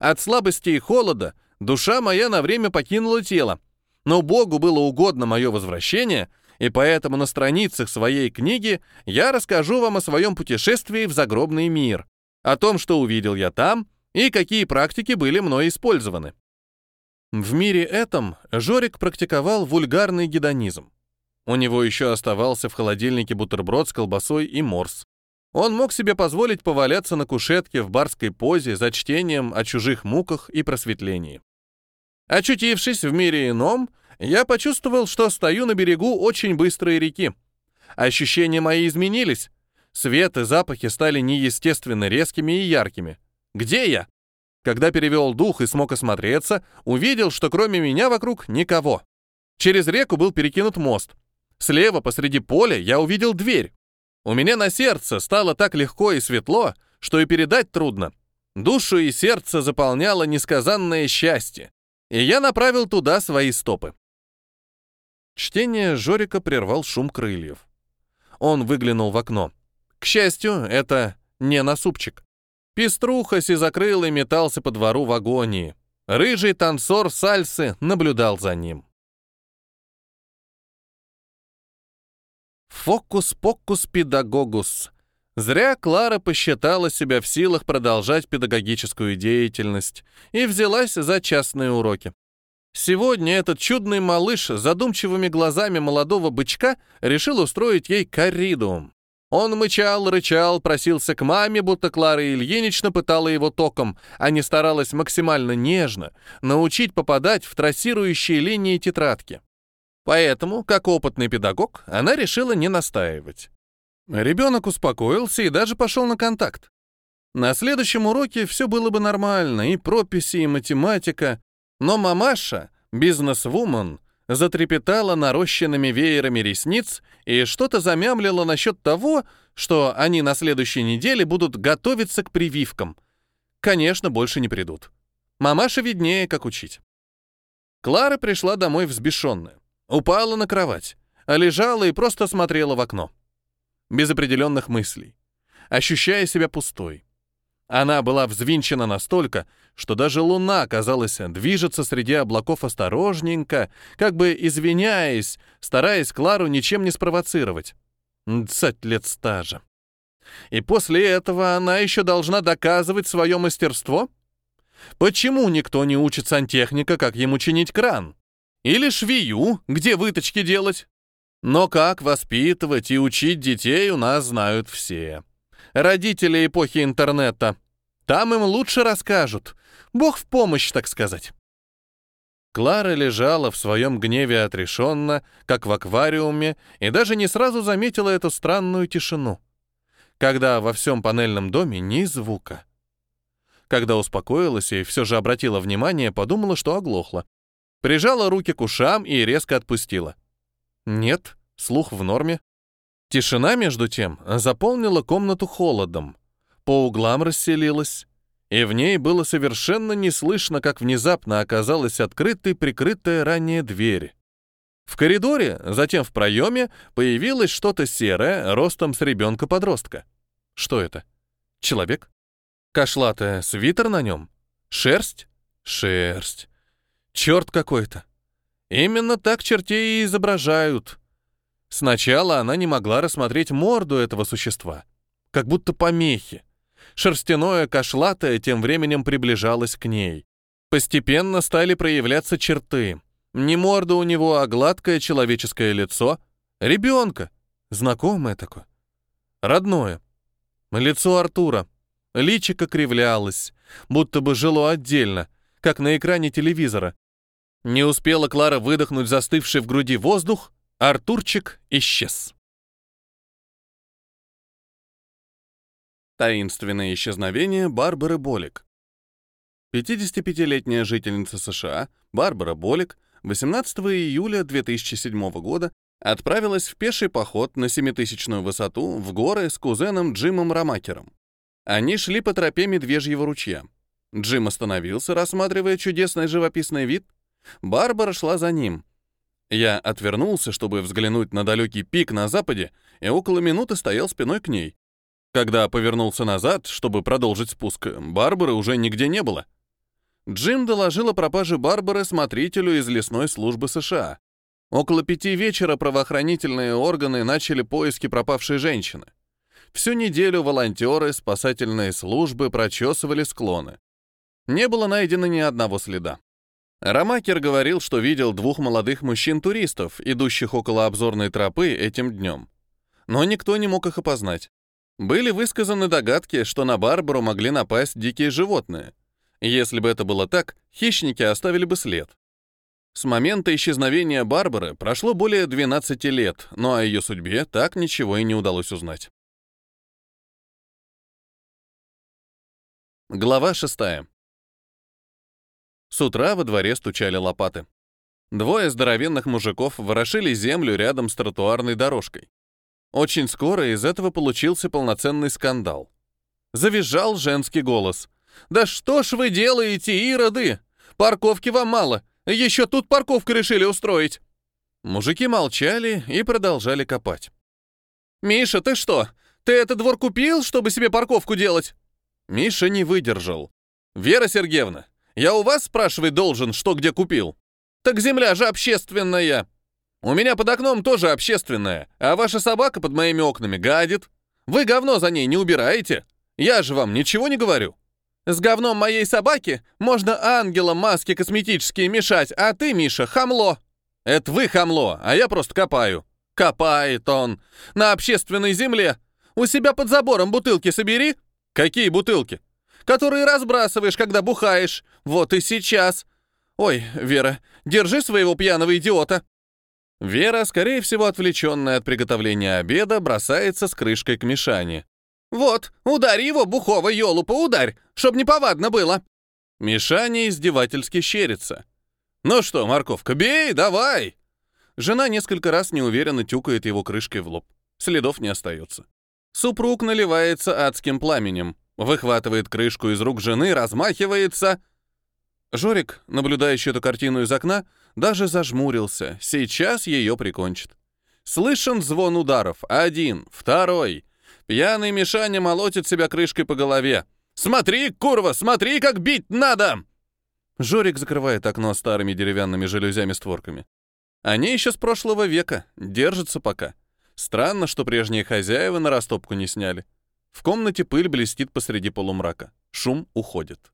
От слабости и холода душа моя на время покинула тело, но Богу было угодно мое возвращение — и поэтому на страницах своей книги я расскажу вам о своем путешествии в загробный мир, о том, что увидел я там и какие практики были мной использованы. В мире этом Жорик практиковал вульгарный гедонизм. У него еще оставался в холодильнике бутерброд с колбасой и морс. Он мог себе позволить поваляться на кушетке в барской позе за чтением о чужих муках и просветлении. Очутившись в мире ином, я почувствовал, что стою на берегу очень быстрой реки. Ощущения мои изменились. Свет и запахи стали неестественно резкими и яркими. Где я? Когда перевел дух и смог осмотреться, увидел, что кроме меня вокруг никого. Через реку был перекинут мост. Слева посреди поля я увидел дверь. У меня на сердце стало так легко и светло, что и передать трудно. Душу и сердце заполняло несказанное счастье, и я направил туда свои стопы. Чтение Жорика прервал шум крыльев. Он выглянул в окно. К счастью, это не насупчик. Пеструха сизокрылый метался по двору в агонии. Рыжий танцор сальсы наблюдал за ним. Фокус-покус педагогус. Зря Клара посчитала себя в силах продолжать педагогическую деятельность и взялась за частные уроки. Сегодня этот чудный малыш задумчивыми глазами молодого бычка решил устроить ей корридум. Он мычал, рычал, просился к маме, будто Клара Ильинична пытала его током, а не старалась максимально нежно научить попадать в трассирующие линии тетрадки. Поэтому, как опытный педагог, она решила не настаивать. Ребенок успокоился и даже пошел на контакт. На следующем уроке все было бы нормально, и прописи, и математика, но мамаша, бизнес-вумен, затрепетала нарощенными веерами ресниц и что-то замямлила насчет того, что они на следующей неделе будут готовиться к прививкам. Конечно, больше не придут. Мамаша виднее, как учить. Клара пришла домой взбешенная. Упала на кровать, а лежала и просто смотрела в окно. Без определенных мыслей. Ощущая себя пустой. Она была взвинчена настолько, что даже луна, казалось, движется среди облаков осторожненько, как бы извиняясь, стараясь Клару ничем не спровоцировать. Цать лет стажа. И после этого она еще должна доказывать свое мастерство? Почему никто не учит сантехника, как ему чинить кран? Или швею, где выточки делать? Но как воспитывать и учить детей у нас знают все родители эпохи интернета. Там им лучше расскажут. Бог в помощь, так сказать. Клара лежала в своем гневе отрешенно, как в аквариуме, и даже не сразу заметила эту странную тишину. Когда во всем панельном доме ни звука. Когда успокоилась и все же обратила внимание, подумала, что оглохла. Прижала руки к ушам и резко отпустила. Нет, слух в норме. Тишина, между тем, заполнила комнату холодом. По углам расселилась, и в ней было совершенно не слышно, как внезапно оказалась открытой прикрытая ранее дверь. В коридоре, затем в проеме, появилось что-то серое, ростом с ребенка-подростка. Что это? Человек? Кошлатая свитер на нем? Шерсть? Шерсть. Черт какой-то. Именно так чертей и изображают. Сначала она не могла рассмотреть морду этого существа, как будто помехи. Шерстяное кошлатое тем временем приближалось к ней. Постепенно стали проявляться черты. Не морда у него, а гладкое человеческое лицо. Ребенка. Знакомое такое. Родное. Лицо Артура. Личико кривлялось, будто бы жило отдельно, как на экране телевизора. Не успела Клара выдохнуть застывший в груди воздух, Артурчик исчез. Таинственное исчезновение Барбары Болик. 55-летняя жительница США Барбара Болик 18 июля 2007 года отправилась в пеший поход на 7000-ю высоту в горы с кузеном Джимом Ромакером. Они шли по тропе Медвежьего ручья. Джим остановился, рассматривая чудесный живописный вид. Барбара шла за ним, я отвернулся, чтобы взглянуть на далекий пик на западе, и около минуты стоял спиной к ней. Когда повернулся назад, чтобы продолжить спуск, Барбары уже нигде не было. Джим доложил о пропаже Барбары смотрителю из лесной службы США. Около пяти вечера правоохранительные органы начали поиски пропавшей женщины. Всю неделю волонтеры спасательные службы прочесывали склоны. Не было найдено ни одного следа. Ромакер говорил, что видел двух молодых мужчин-туристов, идущих около обзорной тропы этим днем. Но никто не мог их опознать. Были высказаны догадки, что на Барбару могли напасть дикие животные. Если бы это было так, хищники оставили бы след. С момента исчезновения Барбары прошло более 12 лет, но о ее судьбе так ничего и не удалось узнать. Глава шестая. С утра во дворе стучали лопаты. Двое здоровенных мужиков ворошили землю рядом с тротуарной дорожкой. Очень скоро из этого получился полноценный скандал. Завизжал женский голос. «Да что ж вы делаете, ироды? Парковки вам мало. Еще тут парковку решили устроить». Мужики молчали и продолжали копать. «Миша, ты что? Ты этот двор купил, чтобы себе парковку делать?» Миша не выдержал. «Вера Сергеевна, я у вас, спрашивать, должен, что где купил? Так земля же общественная. У меня под окном тоже общественная, а ваша собака под моими окнами гадит. Вы говно за ней не убираете? Я же вам ничего не говорю. С говном моей собаки можно ангелам маски косметические мешать, а ты, Миша, хамло. Это вы хамло, а я просто копаю. Копает он. На общественной земле. У себя под забором бутылки собери. Какие бутылки? которые разбрасываешь, когда бухаешь. Вот и сейчас. Ой, Вера, держи своего пьяного идиота. Вера, скорее всего, отвлеченная от приготовления обеда, бросается с крышкой к Мишане. «Вот, ударь его, бухого елупа, ударь, чтоб не повадно было!» Мишаня издевательски щерится. «Ну что, морковка, бей, давай! Жена несколько раз неуверенно тюкает его крышкой в лоб. Следов не остается. Супруг наливается адским пламенем, выхватывает крышку из рук жены, размахивается. Жорик, наблюдающий эту картину из окна, даже зажмурился. Сейчас ее прикончит. Слышен звон ударов. Один, второй. Пьяный Мишаня молотит себя крышкой по голове. «Смотри, курва, смотри, как бить надо!» Жорик закрывает окно старыми деревянными жалюзями-створками. Они еще с прошлого века, держатся пока. Странно, что прежние хозяева на растопку не сняли. В комнате пыль блестит посреди полумрака. Шум уходит.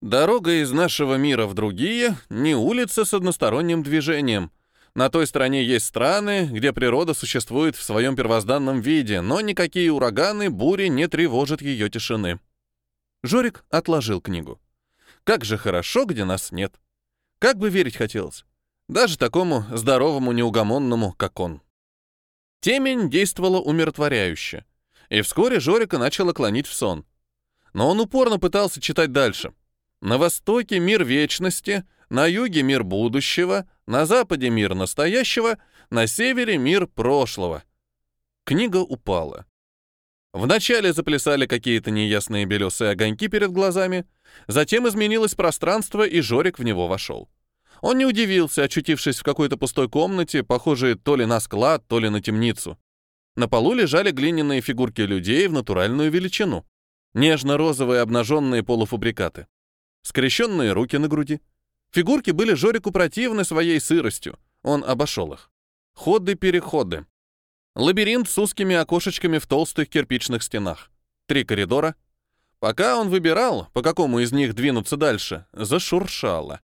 Дорога из нашего мира в другие — не улица с односторонним движением. На той стороне есть страны, где природа существует в своем первозданном виде, но никакие ураганы, бури не тревожат ее тишины. Жорик отложил книгу. Как же хорошо, где нас нет. Как бы верить хотелось. Даже такому здоровому неугомонному, как он. Темень действовала умиротворяюще, и вскоре Жорика начала клонить в сон. Но он упорно пытался читать дальше. На востоке мир вечности, на юге мир будущего, на западе мир настоящего, на севере мир прошлого. Книга упала. Вначале заплясали какие-то неясные белесые огоньки перед глазами, затем изменилось пространство, и Жорик в него вошел. Он не удивился, очутившись в какой-то пустой комнате, похожей то ли на склад, то ли на темницу. На полу лежали глиняные фигурки людей в натуральную величину. Нежно-розовые обнаженные полуфабрикаты. Скрещенные руки на груди. Фигурки были Жорику противны своей сыростью. Он обошел их. Ходы-переходы. Лабиринт с узкими окошечками в толстых кирпичных стенах. Три коридора. Пока он выбирал, по какому из них двинуться дальше, зашуршало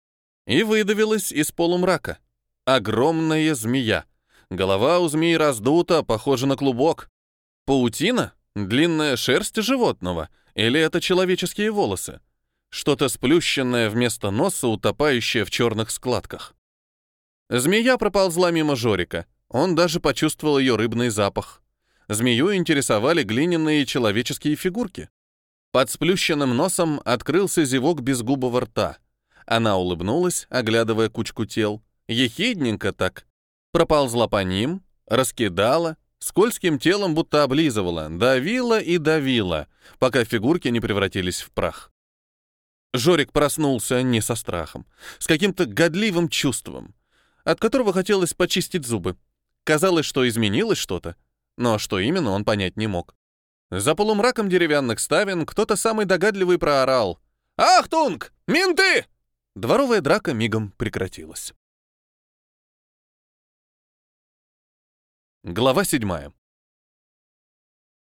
и выдавилась из полумрака. Огромная змея. Голова у змеи раздута, похожа на клубок. Паутина? Длинная шерсть животного? Или это человеческие волосы? Что-то сплющенное вместо носа, утопающее в черных складках. Змея проползла мимо Жорика. Он даже почувствовал ее рыбный запах. Змею интересовали глиняные человеческие фигурки. Под сплющенным носом открылся зевок безгубого рта. Она улыбнулась, оглядывая кучку тел. Ехидненько так. Проползла по ним, раскидала, скользким телом будто облизывала, давила и давила, пока фигурки не превратились в прах. Жорик проснулся не со страхом, с каким-то годливым чувством, от которого хотелось почистить зубы. Казалось, что изменилось что-то, но что именно он понять не мог. За полумраком деревянных ставен кто-то самый догадливый проорал. «Ахтунг! Менты!» Дворовая драка мигом прекратилась. Глава седьмая.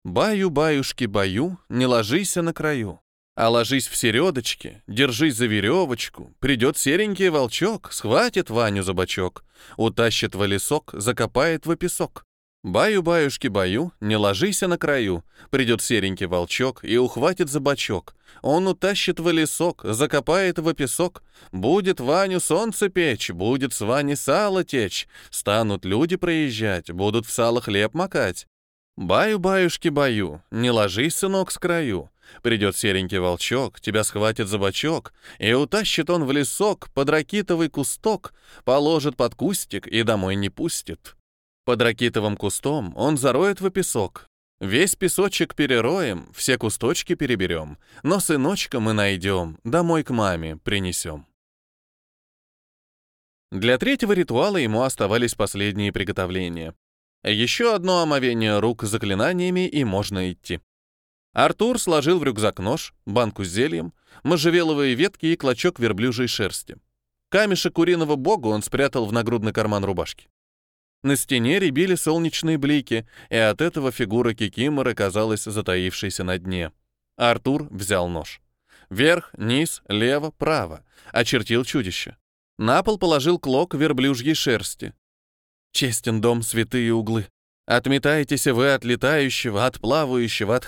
Баю-баюшки, баю, не ложися на краю, а ложись в середочке, держись за веревочку, придет серенький волчок, схватит Ваню за бочок, утащит в лесок, закопает в песок. Баю-баюшки-баю, не ложися на краю. Придет серенький волчок и ухватит за бочок. Он утащит в лесок, закопает в песок. Будет Ваню солнце печь, будет с Вани сало течь. Станут люди проезжать, будут в сало хлеб макать. Баю-баюшки-баю, не ложись, сынок, с краю. Придет серенький волчок, тебя схватит за бочок, и утащит он в лесок под ракитовый кусток, положит под кустик и домой не пустит. Под ракитовым кустом он зароет в песок. Весь песочек перероем, все кусточки переберем, но сыночка мы найдем, домой к маме принесем. Для третьего ритуала ему оставались последние приготовления. Еще одно омовение рук заклинаниями, и можно идти. Артур сложил в рюкзак нож, банку с зельем, можжевеловые ветки и клочок верблюжьей шерсти. Камешек куриного бога он спрятал в нагрудный карман рубашки. На стене рябили солнечные блики, и от этого фигура Кикиморы казалась затаившейся на дне. Артур взял нож. Вверх, низ, лево, право. Очертил чудище. На пол положил клок верблюжьей шерсти. Честен дом, святые углы. Отметаетесь вы от летающего, от плавающего, от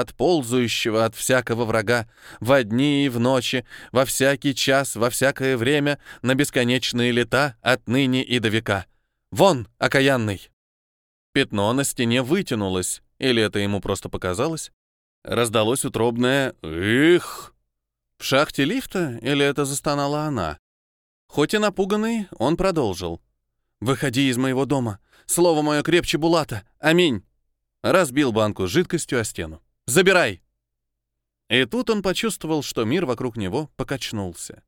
от ползающего, от всякого врага, в дни и в ночи, во всякий час, во всякое время, на бесконечные лета, отныне и до века. Вон, окаянный!» Пятно на стене вытянулось, или это ему просто показалось? Раздалось утробное «Их!» В шахте лифта, или это застонала она? Хоть и напуганный, он продолжил. Выходи из моего дома. Слово мое крепче Булата. Аминь. Разбил банку с жидкостью о стену. Забирай. И тут он почувствовал, что мир вокруг него покачнулся.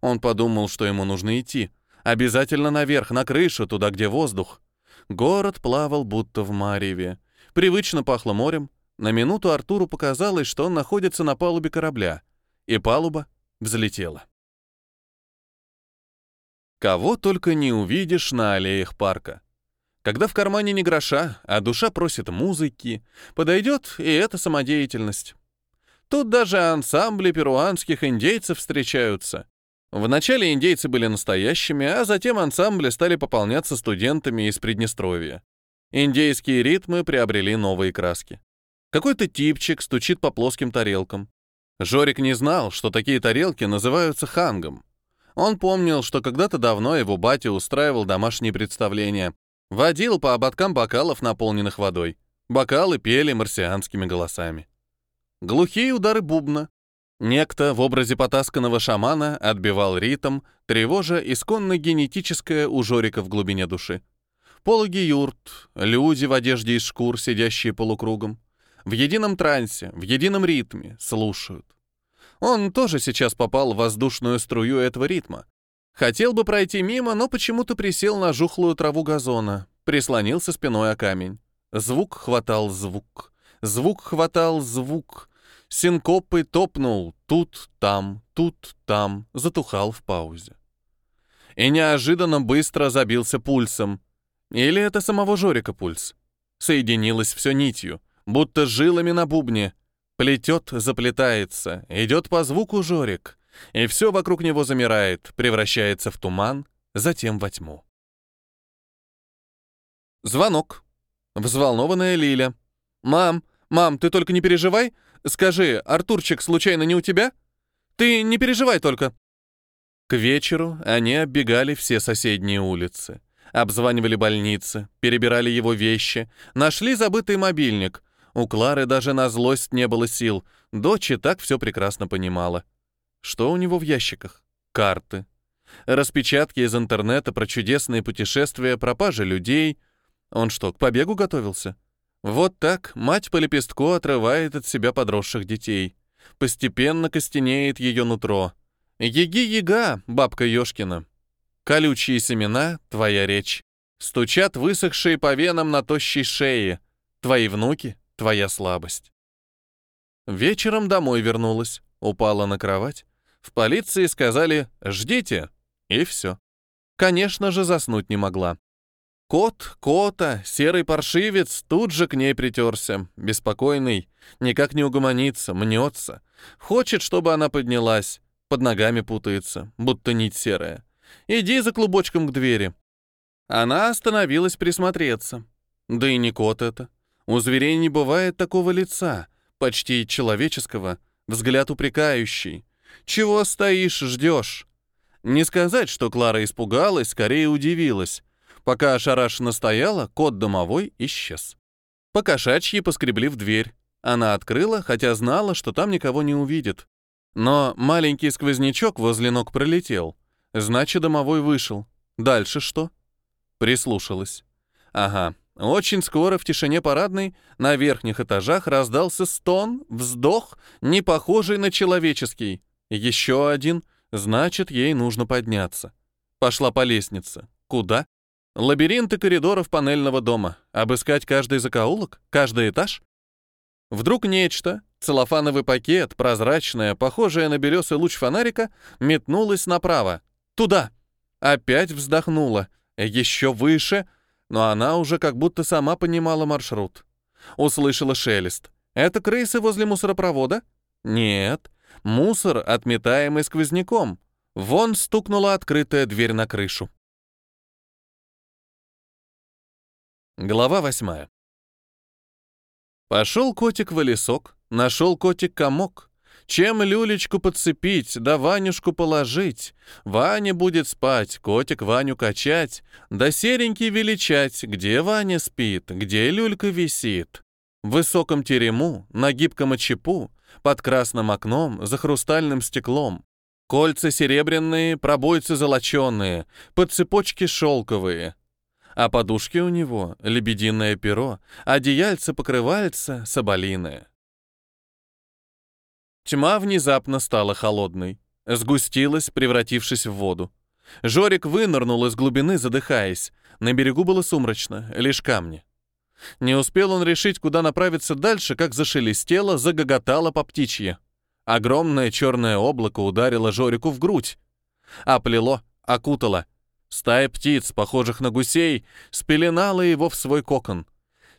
Он подумал, что ему нужно идти. Обязательно наверх, на крышу, туда, где воздух. Город плавал будто в мареве. Привычно пахло морем. На минуту Артуру показалось, что он находится на палубе корабля. И палуба взлетела. Кого только не увидишь на аллеях парка. Когда в кармане не гроша, а душа просит музыки, подойдет и эта самодеятельность. Тут даже ансамбли перуанских индейцев встречаются. Вначале индейцы были настоящими, а затем ансамбли стали пополняться студентами из Приднестровья. Индейские ритмы приобрели новые краски. Какой-то типчик стучит по плоским тарелкам. Жорик не знал, что такие тарелки называются хангом. Он помнил, что когда-то давно его батя устраивал домашние представления. Водил по ободкам бокалов, наполненных водой. Бокалы пели марсианскими голосами. Глухие удары бубна, Некто в образе потасканного шамана отбивал ритм, тревожа исконно генетическое у Жорика в глубине души. Пологи юрт, люди в одежде из шкур, сидящие полукругом. В едином трансе, в едином ритме, слушают. Он тоже сейчас попал в воздушную струю этого ритма. Хотел бы пройти мимо, но почему-то присел на жухлую траву газона, прислонился спиной о камень. Звук хватал звук. Звук хватал звук. Синкопы топнул тут, там, тут, там, затухал в паузе. И неожиданно быстро забился пульсом. Или это самого Жорика пульс? Соединилось все нитью, будто жилами на бубне. Плетет, заплетается, идет по звуку Жорик. И все вокруг него замирает, превращается в туман, затем во тьму. Звонок. Взволнованная Лиля. «Мам, мам, ты только не переживай, Скажи, Артурчик случайно не у тебя? Ты не переживай только». К вечеру они оббегали все соседние улицы, обзванивали больницы, перебирали его вещи, нашли забытый мобильник. У Клары даже на злость не было сил, дочь и так все прекрасно понимала. Что у него в ящиках? Карты. Распечатки из интернета про чудесные путешествия, пропажи людей. Он что, к побегу готовился? Вот так мать по лепестку отрывает от себя подросших детей. Постепенно костенеет ее нутро. Еги-яга, бабка Ёшкина. Колючие семена — твоя речь. Стучат высохшие по венам на тощей шее. Твои внуки — твоя слабость. Вечером домой вернулась, упала на кровать. В полиции сказали «ждите», и все. Конечно же, заснуть не могла. Кот, кота, серый паршивец тут же к ней притерся, беспокойный, никак не угомонится, мнется. Хочет, чтобы она поднялась, под ногами путается, будто нить серая. Иди за клубочком к двери. Она остановилась присмотреться. Да и не кот это. У зверей не бывает такого лица, почти человеческого, взгляд упрекающий. Чего стоишь, ждешь? Не сказать, что Клара испугалась, скорее удивилась. Пока ошарашенно стояла, кот домовой исчез. Покошачьи поскребли в дверь. Она открыла, хотя знала, что там никого не увидит. Но маленький сквознячок возле ног пролетел. Значит, домовой вышел. Дальше что? Прислушалась. Ага, очень скоро в тишине парадной на верхних этажах раздался стон, вздох, не похожий на человеческий. Еще один, значит, ей нужно подняться. Пошла по лестнице. Куда? Лабиринты коридоров панельного дома. Обыскать каждый закоулок? Каждый этаж? Вдруг нечто, целлофановый пакет, прозрачное, похожее на белесый луч фонарика, метнулось направо. Туда. Опять вздохнула. Еще выше, но она уже как будто сама понимала маршрут. Услышала шелест. Это крысы возле мусоропровода? Нет. Мусор, отметаемый сквозняком. Вон стукнула открытая дверь на крышу. Глава восьмая. Пошел котик в лесок, нашел котик комок. Чем люлечку подцепить, да Ванюшку положить? Ваня будет спать, котик Ваню качать, да серенький величать, где Ваня спит, где люлька висит. В высоком терему, на гибком очепу, под красным окном, за хрустальным стеклом. Кольца серебряные, пробойцы золоченые, под цепочки шелковые — а подушки у него — лебединое перо, одеяльце-покрывальце — соболиное. Тьма внезапно стала холодной, сгустилась, превратившись в воду. Жорик вынырнул из глубины, задыхаясь. На берегу было сумрачно, лишь камни. Не успел он решить, куда направиться дальше, как зашелестело, загоготало по птичье. Огромное черное облако ударило Жорику в грудь. Оплело, окутало. Стая птиц, похожих на гусей, спеленала его в свой кокон.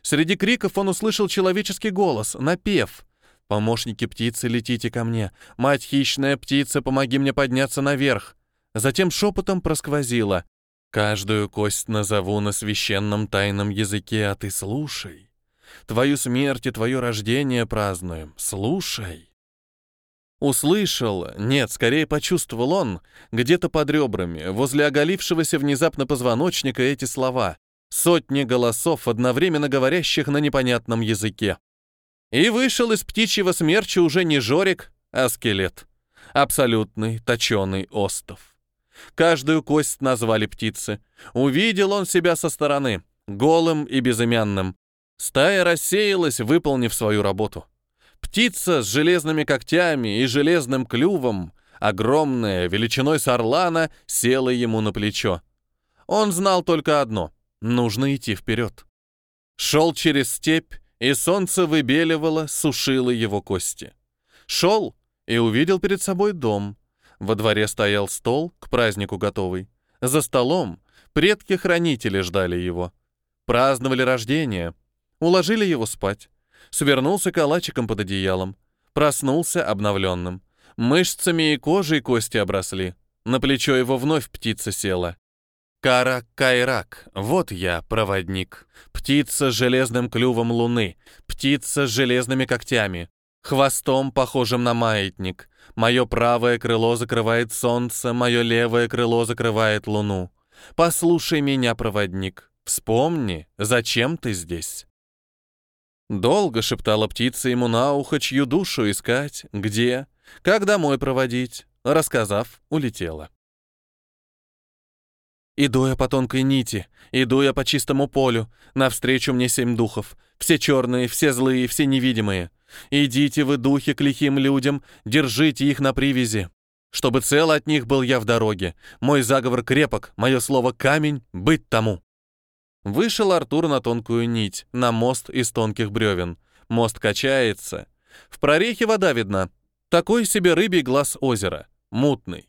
Среди криков он услышал человеческий голос, напев. «Помощники птицы, летите ко мне! Мать хищная птица, помоги мне подняться наверх!» Затем шепотом просквозило. «Каждую кость назову на священном тайном языке, а ты слушай. Твою смерть и твое рождение празднуем. Слушай!» Услышал, нет, скорее почувствовал он, где-то под ребрами, возле оголившегося внезапно позвоночника эти слова. Сотни голосов, одновременно говорящих на непонятном языке. И вышел из птичьего смерча уже не Жорик, а скелет. Абсолютный, точеный остов. Каждую кость назвали птицы. Увидел он себя со стороны, голым и безымянным. Стая рассеялась, выполнив свою работу. Птица с железными когтями и железным клювом, огромная, величиной с орлана, села ему на плечо. Он знал только одно — нужно идти вперед. Шел через степь, и солнце выбеливало, сушило его кости. Шел и увидел перед собой дом. Во дворе стоял стол, к празднику готовый. За столом предки-хранители ждали его. Праздновали рождение, уложили его спать свернулся калачиком под одеялом, проснулся обновленным. Мышцами и кожей кости обросли. На плечо его вновь птица села. Карак-кайрак, вот я, проводник. Птица с железным клювом луны, птица с железными когтями, хвостом, похожим на маятник. Мое правое крыло закрывает солнце, мое левое крыло закрывает луну. Послушай меня, проводник, вспомни, зачем ты здесь. Долго шептала птица ему на ухо, чью душу искать, где, как домой проводить. Рассказав, улетела. Иду я по тонкой нити, иду я по чистому полю, навстречу мне семь духов, все черные, все злые, все невидимые. Идите вы, духи, к лихим людям, держите их на привязи. Чтобы цел от них был я в дороге, мой заговор крепок, мое слово камень, быть тому. Вышел Артур на тонкую нить, на мост из тонких бревен. Мост качается. В прорехе вода видна. Такой себе рыбий глаз озера. Мутный.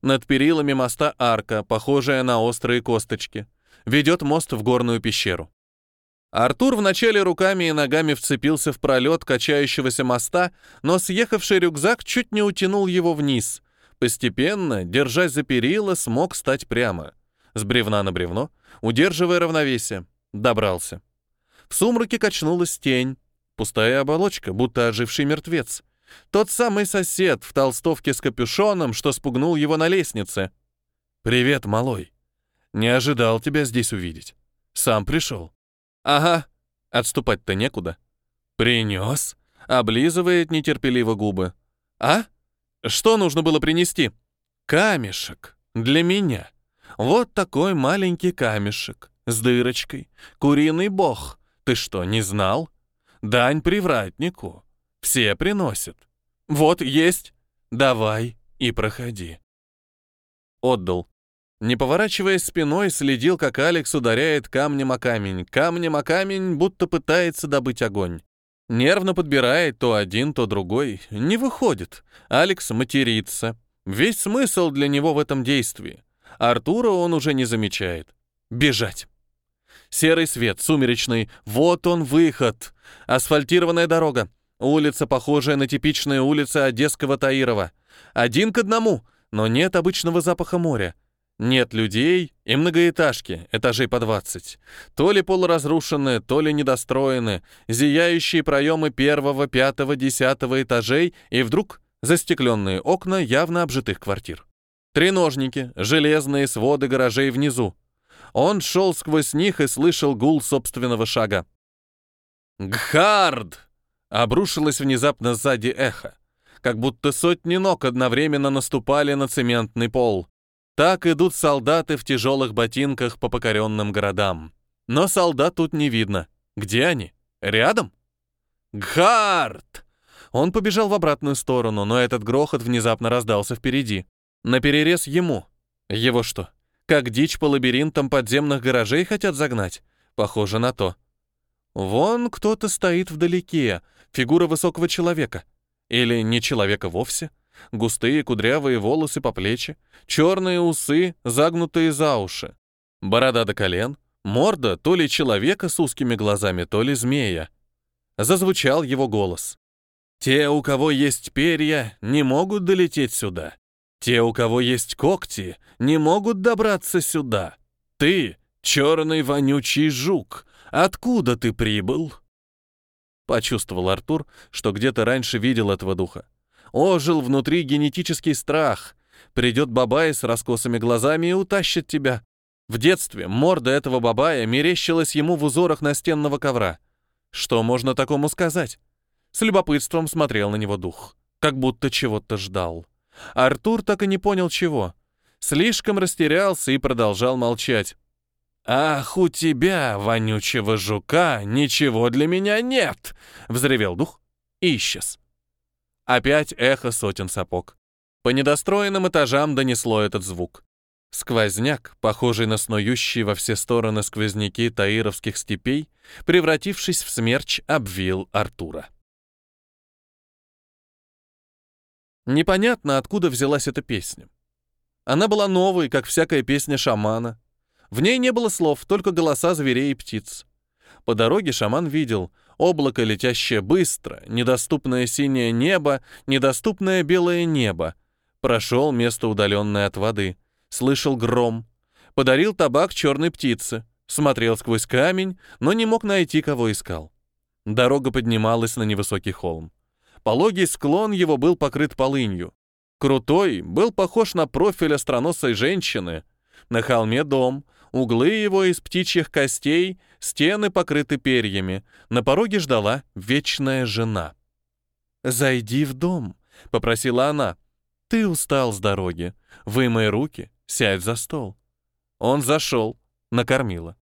Над перилами моста арка, похожая на острые косточки. Ведет мост в горную пещеру. Артур вначале руками и ногами вцепился в пролет качающегося моста, но съехавший рюкзак чуть не утянул его вниз. Постепенно, держась за перила, смог стать прямо. С бревна на бревно — удерживая равновесие. Добрался. В сумраке качнулась тень. Пустая оболочка, будто оживший мертвец. Тот самый сосед в толстовке с капюшоном, что спугнул его на лестнице. «Привет, малой. Не ожидал тебя здесь увидеть. Сам пришел». «Ага. Отступать-то некуда». «Принес?» — облизывает нетерпеливо губы. «А? Что нужно было принести?» «Камешек. Для меня». Вот такой маленький камешек с дырочкой. Куриный бог. Ты что, не знал? Дань привратнику. Все приносят. Вот есть. Давай и проходи. Отдал. Не поворачиваясь спиной, следил, как Алекс ударяет камнем о камень, камнем о камень, будто пытается добыть огонь. Нервно подбирает то один, то другой. Не выходит. Алекс матерится. Весь смысл для него в этом действии. Артура он уже не замечает. Бежать. Серый свет, сумеречный. Вот он выход. Асфальтированная дорога. Улица, похожая на типичные улицы Одесского Таирова. Один к одному, но нет обычного запаха моря. Нет людей и многоэтажки, этажей по 20. То ли полуразрушенные, то ли недостроенные, зияющие проемы первого, пятого, десятого этажей и вдруг застекленные окна явно обжитых квартир. Треножники, железные своды гаражей внизу. Он шел сквозь них и слышал гул собственного шага. «Гхард!» — обрушилось внезапно сзади эхо, как будто сотни ног одновременно наступали на цементный пол. Так идут солдаты в тяжелых ботинках по покоренным городам. Но солдат тут не видно. Где они? Рядом? Гхарт! Он побежал в обратную сторону, но этот грохот внезапно раздался впереди. На перерез ему. Его что, как дичь по лабиринтам подземных гаражей хотят загнать? Похоже на то. Вон кто-то стоит вдалеке, фигура высокого человека. Или не человека вовсе. Густые кудрявые волосы по плечи, черные усы, загнутые за уши. Борода до колен, морда то ли человека с узкими глазами, то ли змея. Зазвучал его голос. Те, у кого есть перья, не могут долететь сюда. Те, у кого есть когти, не могут добраться сюда. Ты, черный вонючий жук, откуда ты прибыл?» Почувствовал Артур, что где-то раньше видел этого духа. Ожил внутри генетический страх. Придет бабай с раскосыми глазами и утащит тебя. В детстве морда этого бабая мерещилась ему в узорах настенного ковра. Что можно такому сказать? С любопытством смотрел на него дух, как будто чего-то ждал. Артур так и не понял чего. Слишком растерялся и продолжал молчать. «Ах, у тебя, вонючего жука, ничего для меня нет!» — взревел дух и исчез. Опять эхо сотен сапог. По недостроенным этажам донесло этот звук. Сквозняк, похожий на снующие во все стороны сквозняки таировских степей, превратившись в смерч, обвил Артура. Непонятно, откуда взялась эта песня. Она была новой, как всякая песня шамана. В ней не было слов, только голоса зверей и птиц. По дороге шаман видел облако, летящее быстро, недоступное синее небо, недоступное белое небо. Прошел место, удаленное от воды. Слышал гром. Подарил табак черной птице. Смотрел сквозь камень, но не мог найти, кого искал. Дорога поднималась на невысокий холм. Пологий склон его был покрыт полынью. Крутой был похож на профиль остроносой женщины. На холме дом, углы его из птичьих костей, стены покрыты перьями. На пороге ждала вечная жена. «Зайди в дом», — попросила она. «Ты устал с дороги. Вымой руки, сядь за стол». Он зашел, накормила.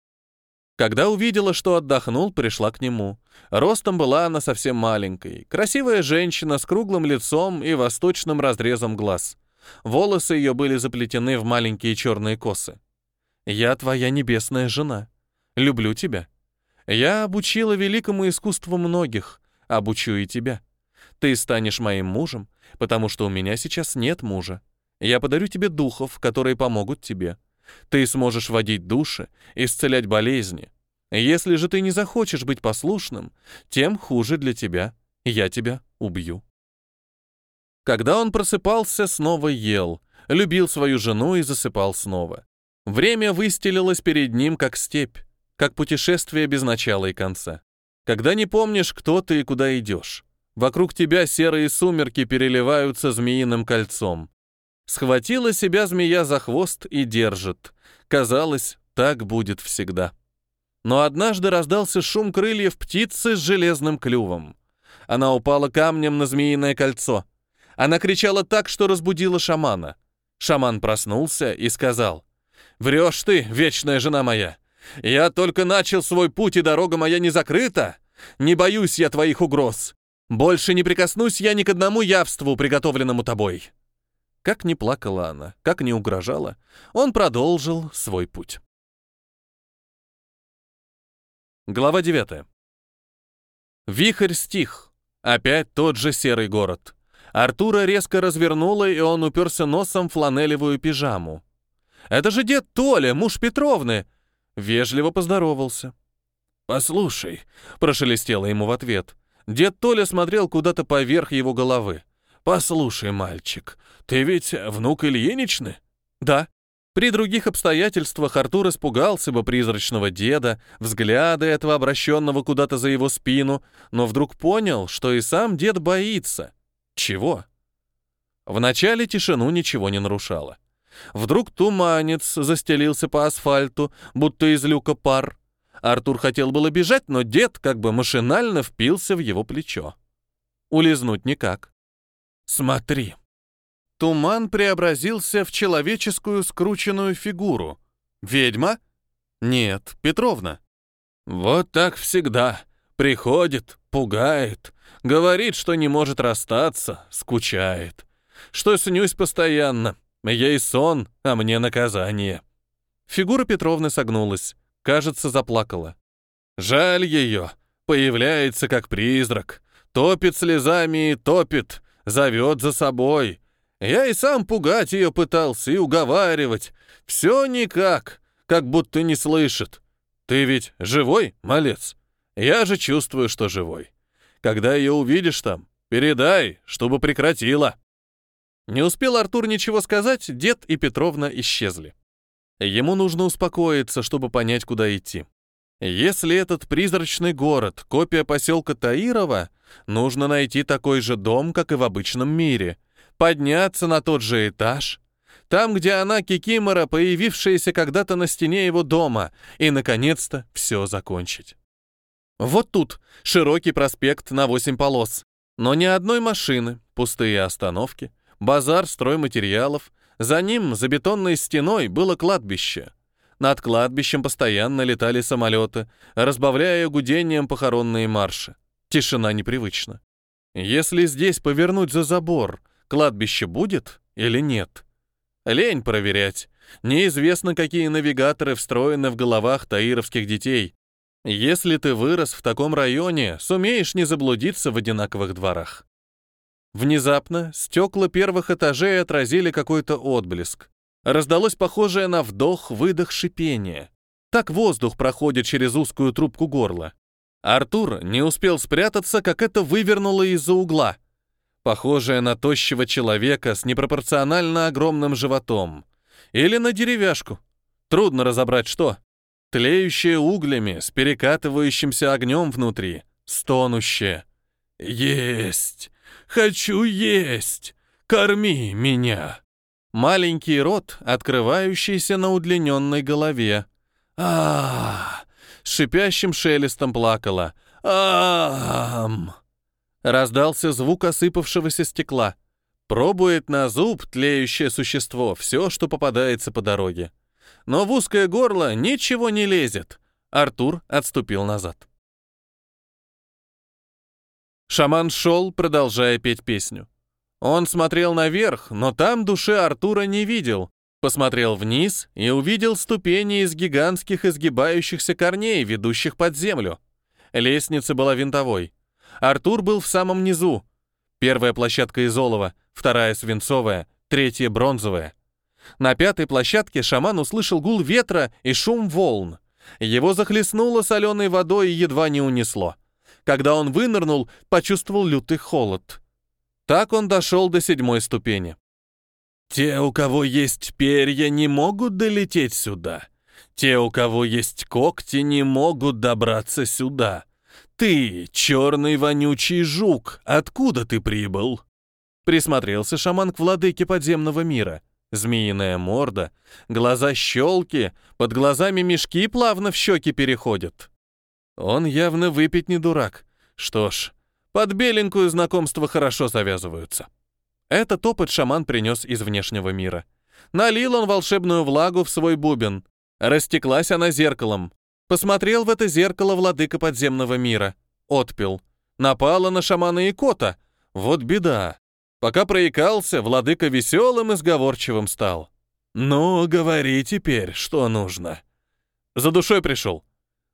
Когда увидела, что отдохнул, пришла к нему. Ростом была она совсем маленькой. Красивая женщина с круглым лицом и восточным разрезом глаз. Волосы ее были заплетены в маленькие черные косы. «Я твоя небесная жена. Люблю тебя. Я обучила великому искусству многих. Обучу и тебя. Ты станешь моим мужем, потому что у меня сейчас нет мужа. Я подарю тебе духов, которые помогут тебе. Ты сможешь водить души, исцелять болезни. Если же ты не захочешь быть послушным, тем хуже для тебя. Я тебя убью. Когда он просыпался, снова ел, любил свою жену и засыпал снова. Время выстелилось перед ним, как степь, как путешествие без начала и конца. Когда не помнишь, кто ты и куда идешь. Вокруг тебя серые сумерки переливаются змеиным кольцом. Схватила себя змея за хвост и держит. Казалось, так будет всегда. Но однажды раздался шум крыльев птицы с железным клювом. Она упала камнем на змеиное кольцо. Она кричала так, что разбудила шамана. Шаман проснулся и сказал, «Врешь ты, вечная жена моя! Я только начал свой путь, и дорога моя не закрыта! Не боюсь я твоих угроз! Больше не прикоснусь я ни к одному явству, приготовленному тобой!» Как не плакала она, как не угрожала, он продолжил свой путь. Глава 9. Вихрь стих. Опять тот же серый город. Артура резко развернула, и он уперся носом в фланелевую пижаму. «Это же дед Толя, муж Петровны!» Вежливо поздоровался. «Послушай», — прошелестело ему в ответ. Дед Толя смотрел куда-то поверх его головы. «Послушай, мальчик, ты ведь внук Ильиничны?» «Да». При других обстоятельствах Артур испугался бы призрачного деда, взгляда этого обращенного куда-то за его спину, но вдруг понял, что и сам дед боится. Чего? Вначале тишину ничего не нарушало. Вдруг туманец застелился по асфальту, будто из люка пар. Артур хотел было бежать, но дед как бы машинально впился в его плечо. Улизнуть никак. «Смотри», туман преобразился в человеческую скрученную фигуру. Ведьма? Нет, Петровна. Вот так всегда. Приходит, пугает, говорит, что не может расстаться, скучает. Что снюсь постоянно. Ей сон, а мне наказание. Фигура Петровны согнулась. Кажется, заплакала. Жаль ее. Появляется как призрак. Топит слезами и топит. Зовет за собой. Я и сам пугать ее пытался и уговаривать. Все никак, как будто не слышит. Ты ведь живой, малец? Я же чувствую, что живой. Когда ее увидишь там, передай, чтобы прекратила». Не успел Артур ничего сказать, дед и Петровна исчезли. Ему нужно успокоиться, чтобы понять, куда идти. Если этот призрачный город — копия поселка Таирова, нужно найти такой же дом, как и в обычном мире, подняться на тот же этаж, там, где она, Кикимора, появившаяся когда-то на стене его дома, и, наконец-то, все закончить. Вот тут широкий проспект на восемь полос, но ни одной машины, пустые остановки, базар стройматериалов, за ним, за бетонной стеной, было кладбище. Над кладбищем постоянно летали самолеты, разбавляя гудением похоронные марши. Тишина непривычна. Если здесь повернуть за забор, кладбище будет или нет? Лень проверять. Неизвестно, какие навигаторы встроены в головах таировских детей. Если ты вырос в таком районе, сумеешь не заблудиться в одинаковых дворах. Внезапно стекла первых этажей отразили какой-то отблеск. Раздалось похожее на вдох-выдох шипение. Так воздух проходит через узкую трубку горла. Артур не успел спрятаться, как это вывернуло из-за угла. Похожее на тощего человека с непропорционально огромным животом. Или на деревяшку. Трудно разобрать, что тлеющее углями, с перекатывающимся огнем внутри, стонущее. «Есть! Хочу есть! Корми меня!» Маленький рот, открывающийся на удлиненной голове. а шипящим шелестом плакала. «Ам!» Раздался звук осыпавшегося стекла. Пробует на зуб тлеющее существо все, что попадается по дороге но в узкое горло ничего не лезет. Артур отступил назад. Шаман шел, продолжая петь песню. Он смотрел наверх, но там души Артура не видел. Посмотрел вниз и увидел ступени из гигантских изгибающихся корней, ведущих под землю. Лестница была винтовой. Артур был в самом низу. Первая площадка из олова, вторая свинцовая, третья бронзовая. На пятой площадке шаман услышал гул ветра и шум волн. Его захлестнуло соленой водой и едва не унесло. Когда он вынырнул, почувствовал лютый холод. Так он дошел до седьмой ступени. «Те, у кого есть перья, не могут долететь сюда. Те, у кого есть когти, не могут добраться сюда. Ты, черный вонючий жук, откуда ты прибыл?» Присмотрелся шаман к владыке подземного мира — Змеиная морда, глаза щелки, под глазами мешки плавно в щеки переходят. Он явно выпить не дурак. Что ж, под беленькую знакомства хорошо завязываются. Этот опыт шаман принес из внешнего мира. Налил он волшебную влагу в свой бубен. Растеклась она зеркалом. Посмотрел в это зеркало владыка подземного мира. Отпил. Напала на шамана и кота. Вот беда. Пока проикался, владыка веселым и сговорчивым стал. «Ну, говори теперь, что нужно». За душой пришел.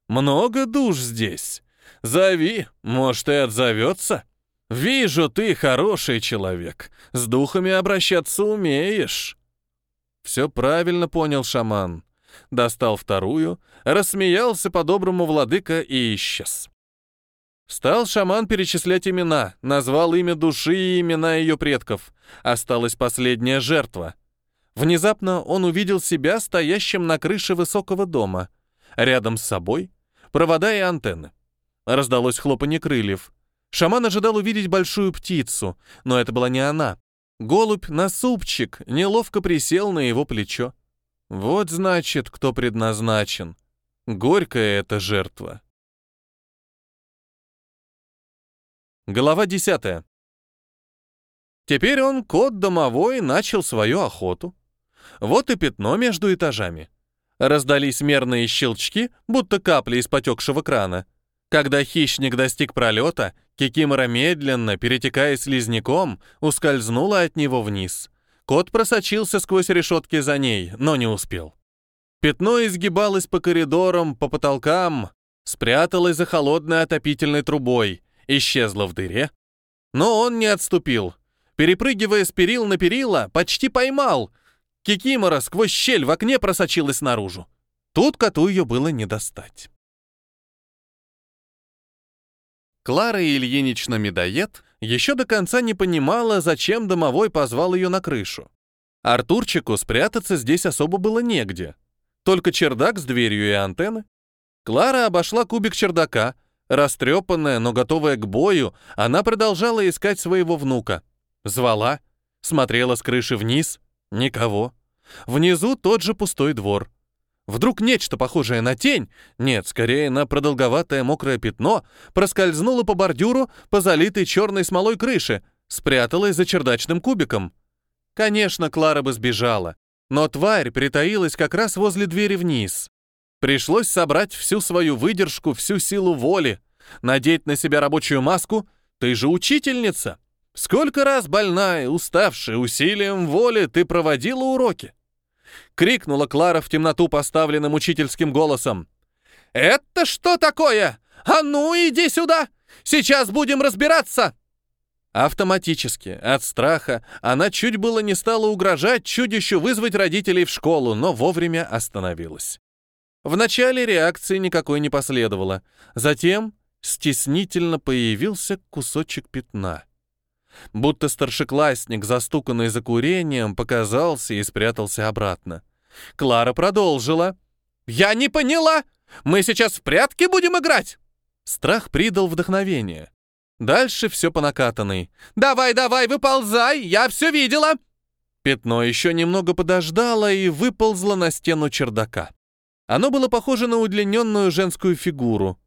«Много душ здесь. Зови, может, и отзовется. Вижу, ты хороший человек. С духами обращаться умеешь». Все правильно понял шаман. Достал вторую, рассмеялся по-доброму владыка и исчез. Стал шаман перечислять имена, назвал имя души и имена ее предков. Осталась последняя жертва. Внезапно он увидел себя стоящим на крыше высокого дома. Рядом с собой провода и антенны. Раздалось хлопанье крыльев. Шаман ожидал увидеть большую птицу, но это была не она. Голубь на супчик неловко присел на его плечо. Вот значит, кто предназначен. Горькая эта жертва. Глава 10. Теперь он, кот домовой, начал свою охоту. Вот и пятно между этажами. Раздались мерные щелчки, будто капли из потекшего крана. Когда хищник достиг пролета, Кикимора медленно, перетекая слизняком, ускользнула от него вниз. Кот просочился сквозь решетки за ней, но не успел. Пятно изгибалось по коридорам, по потолкам, спряталось за холодной отопительной трубой, исчезло в дыре. Но он не отступил. Перепрыгивая с перил на перила, почти поймал. Кикимора сквозь щель в окне просочилась наружу. Тут коту ее было не достать. Клара Ильинична Медоед еще до конца не понимала, зачем домовой позвал ее на крышу. Артурчику спрятаться здесь особо было негде. Только чердак с дверью и антенны. Клара обошла кубик чердака. Растрепанная, но готовая к бою, она продолжала искать своего внука. Звала, смотрела с крыши вниз. Никого. Внизу тот же пустой двор. Вдруг нечто похожее на тень, нет, скорее на продолговатое мокрое пятно, проскользнуло по бордюру по залитой черной смолой крыше, спряталось за чердачным кубиком. Конечно, Клара бы сбежала, но тварь притаилась как раз возле двери вниз. Пришлось собрать всю свою выдержку, всю силу воли, надеть на себя рабочую маску. Ты же учительница. Сколько раз больная, уставшая, усилием воли ты проводила уроки? крикнула Клара в темноту поставленным учительским голосом. «Это что такое? А ну, иди сюда! Сейчас будем разбираться!» Автоматически, от страха, она чуть было не стала угрожать чудищу вызвать родителей в школу, но вовремя остановилась. Вначале реакции никакой не последовало. Затем стеснительно появился кусочек пятна. Будто старшеклассник, застуканный за курением, показался и спрятался обратно. Клара продолжила. «Я не поняла! Мы сейчас в прятки будем играть!» Страх придал вдохновение. Дальше все по накатанной. «Давай, давай, выползай! Я все видела!» Пятно еще немного подождало и выползло на стену чердака. Оно было похоже на удлиненную женскую фигуру.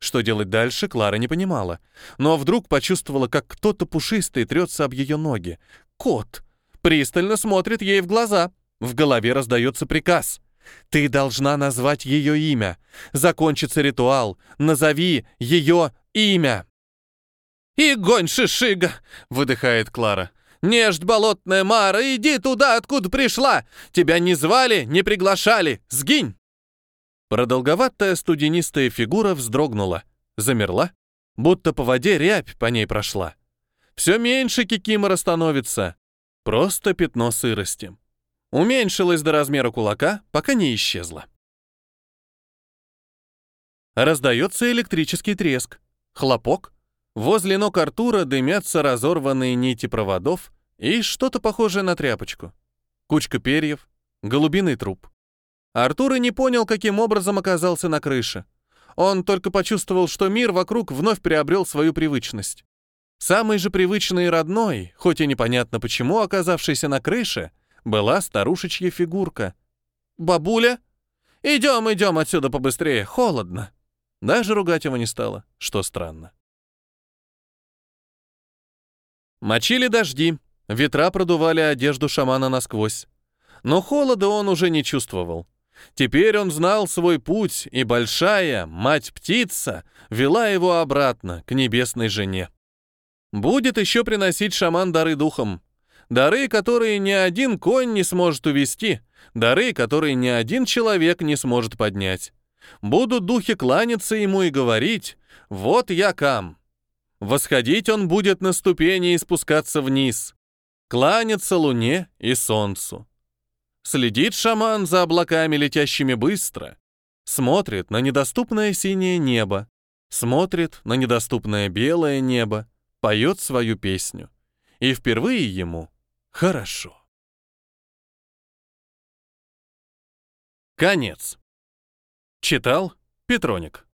Что делать дальше, Клара не понимала. Но вдруг почувствовала, как кто-то пушистый трется об ее ноги. Кот. Пристально смотрит ей в глаза. В голове раздается приказ. «Ты должна назвать ее имя. Закончится ритуал. Назови ее имя». «Игонь Шишига!» — выдыхает Клара. «Неждь болотная Мара, иди туда, откуда пришла! Тебя не звали, не приглашали! Сгинь!» Продолговатая студенистая фигура вздрогнула, замерла, будто по воде рябь по ней прошла. Все меньше кикимора становится. Просто пятно сырости. Уменьшилась до размера кулака, пока не исчезла. Раздается электрический треск. Хлопок. Возле ног Артура дымятся разорванные нити проводов и что-то похожее на тряпочку. Кучка перьев, голубиный труп. Артур и не понял, каким образом оказался на крыше. Он только почувствовал, что мир вокруг вновь приобрел свою привычность. Самый же привычный и родной, хоть и непонятно почему оказавшийся на крыше, была старушечья фигурка. «Бабуля? Идем, идем отсюда побыстрее, холодно». Даже ругать его не стало, что странно. Мочили дожди, ветра продували одежду шамана насквозь. Но холода он уже не чувствовал. Теперь он знал свой путь, и большая, мать-птица, вела его обратно, к небесной жене. Будет еще приносить шаман дары духом. Дары, которые ни один конь не сможет увести, дары, которые ни один человек не сможет поднять. Будут духи кланяться ему и говорить «Вот я кам». Восходить он будет на ступени и спускаться вниз. Кланяться луне и солнцу. Следит шаман за облаками, летящими быстро. Смотрит на недоступное синее небо. Смотрит на недоступное белое небо. Поет свою песню. И впервые ему Хорошо. Конец. Читал Петроник.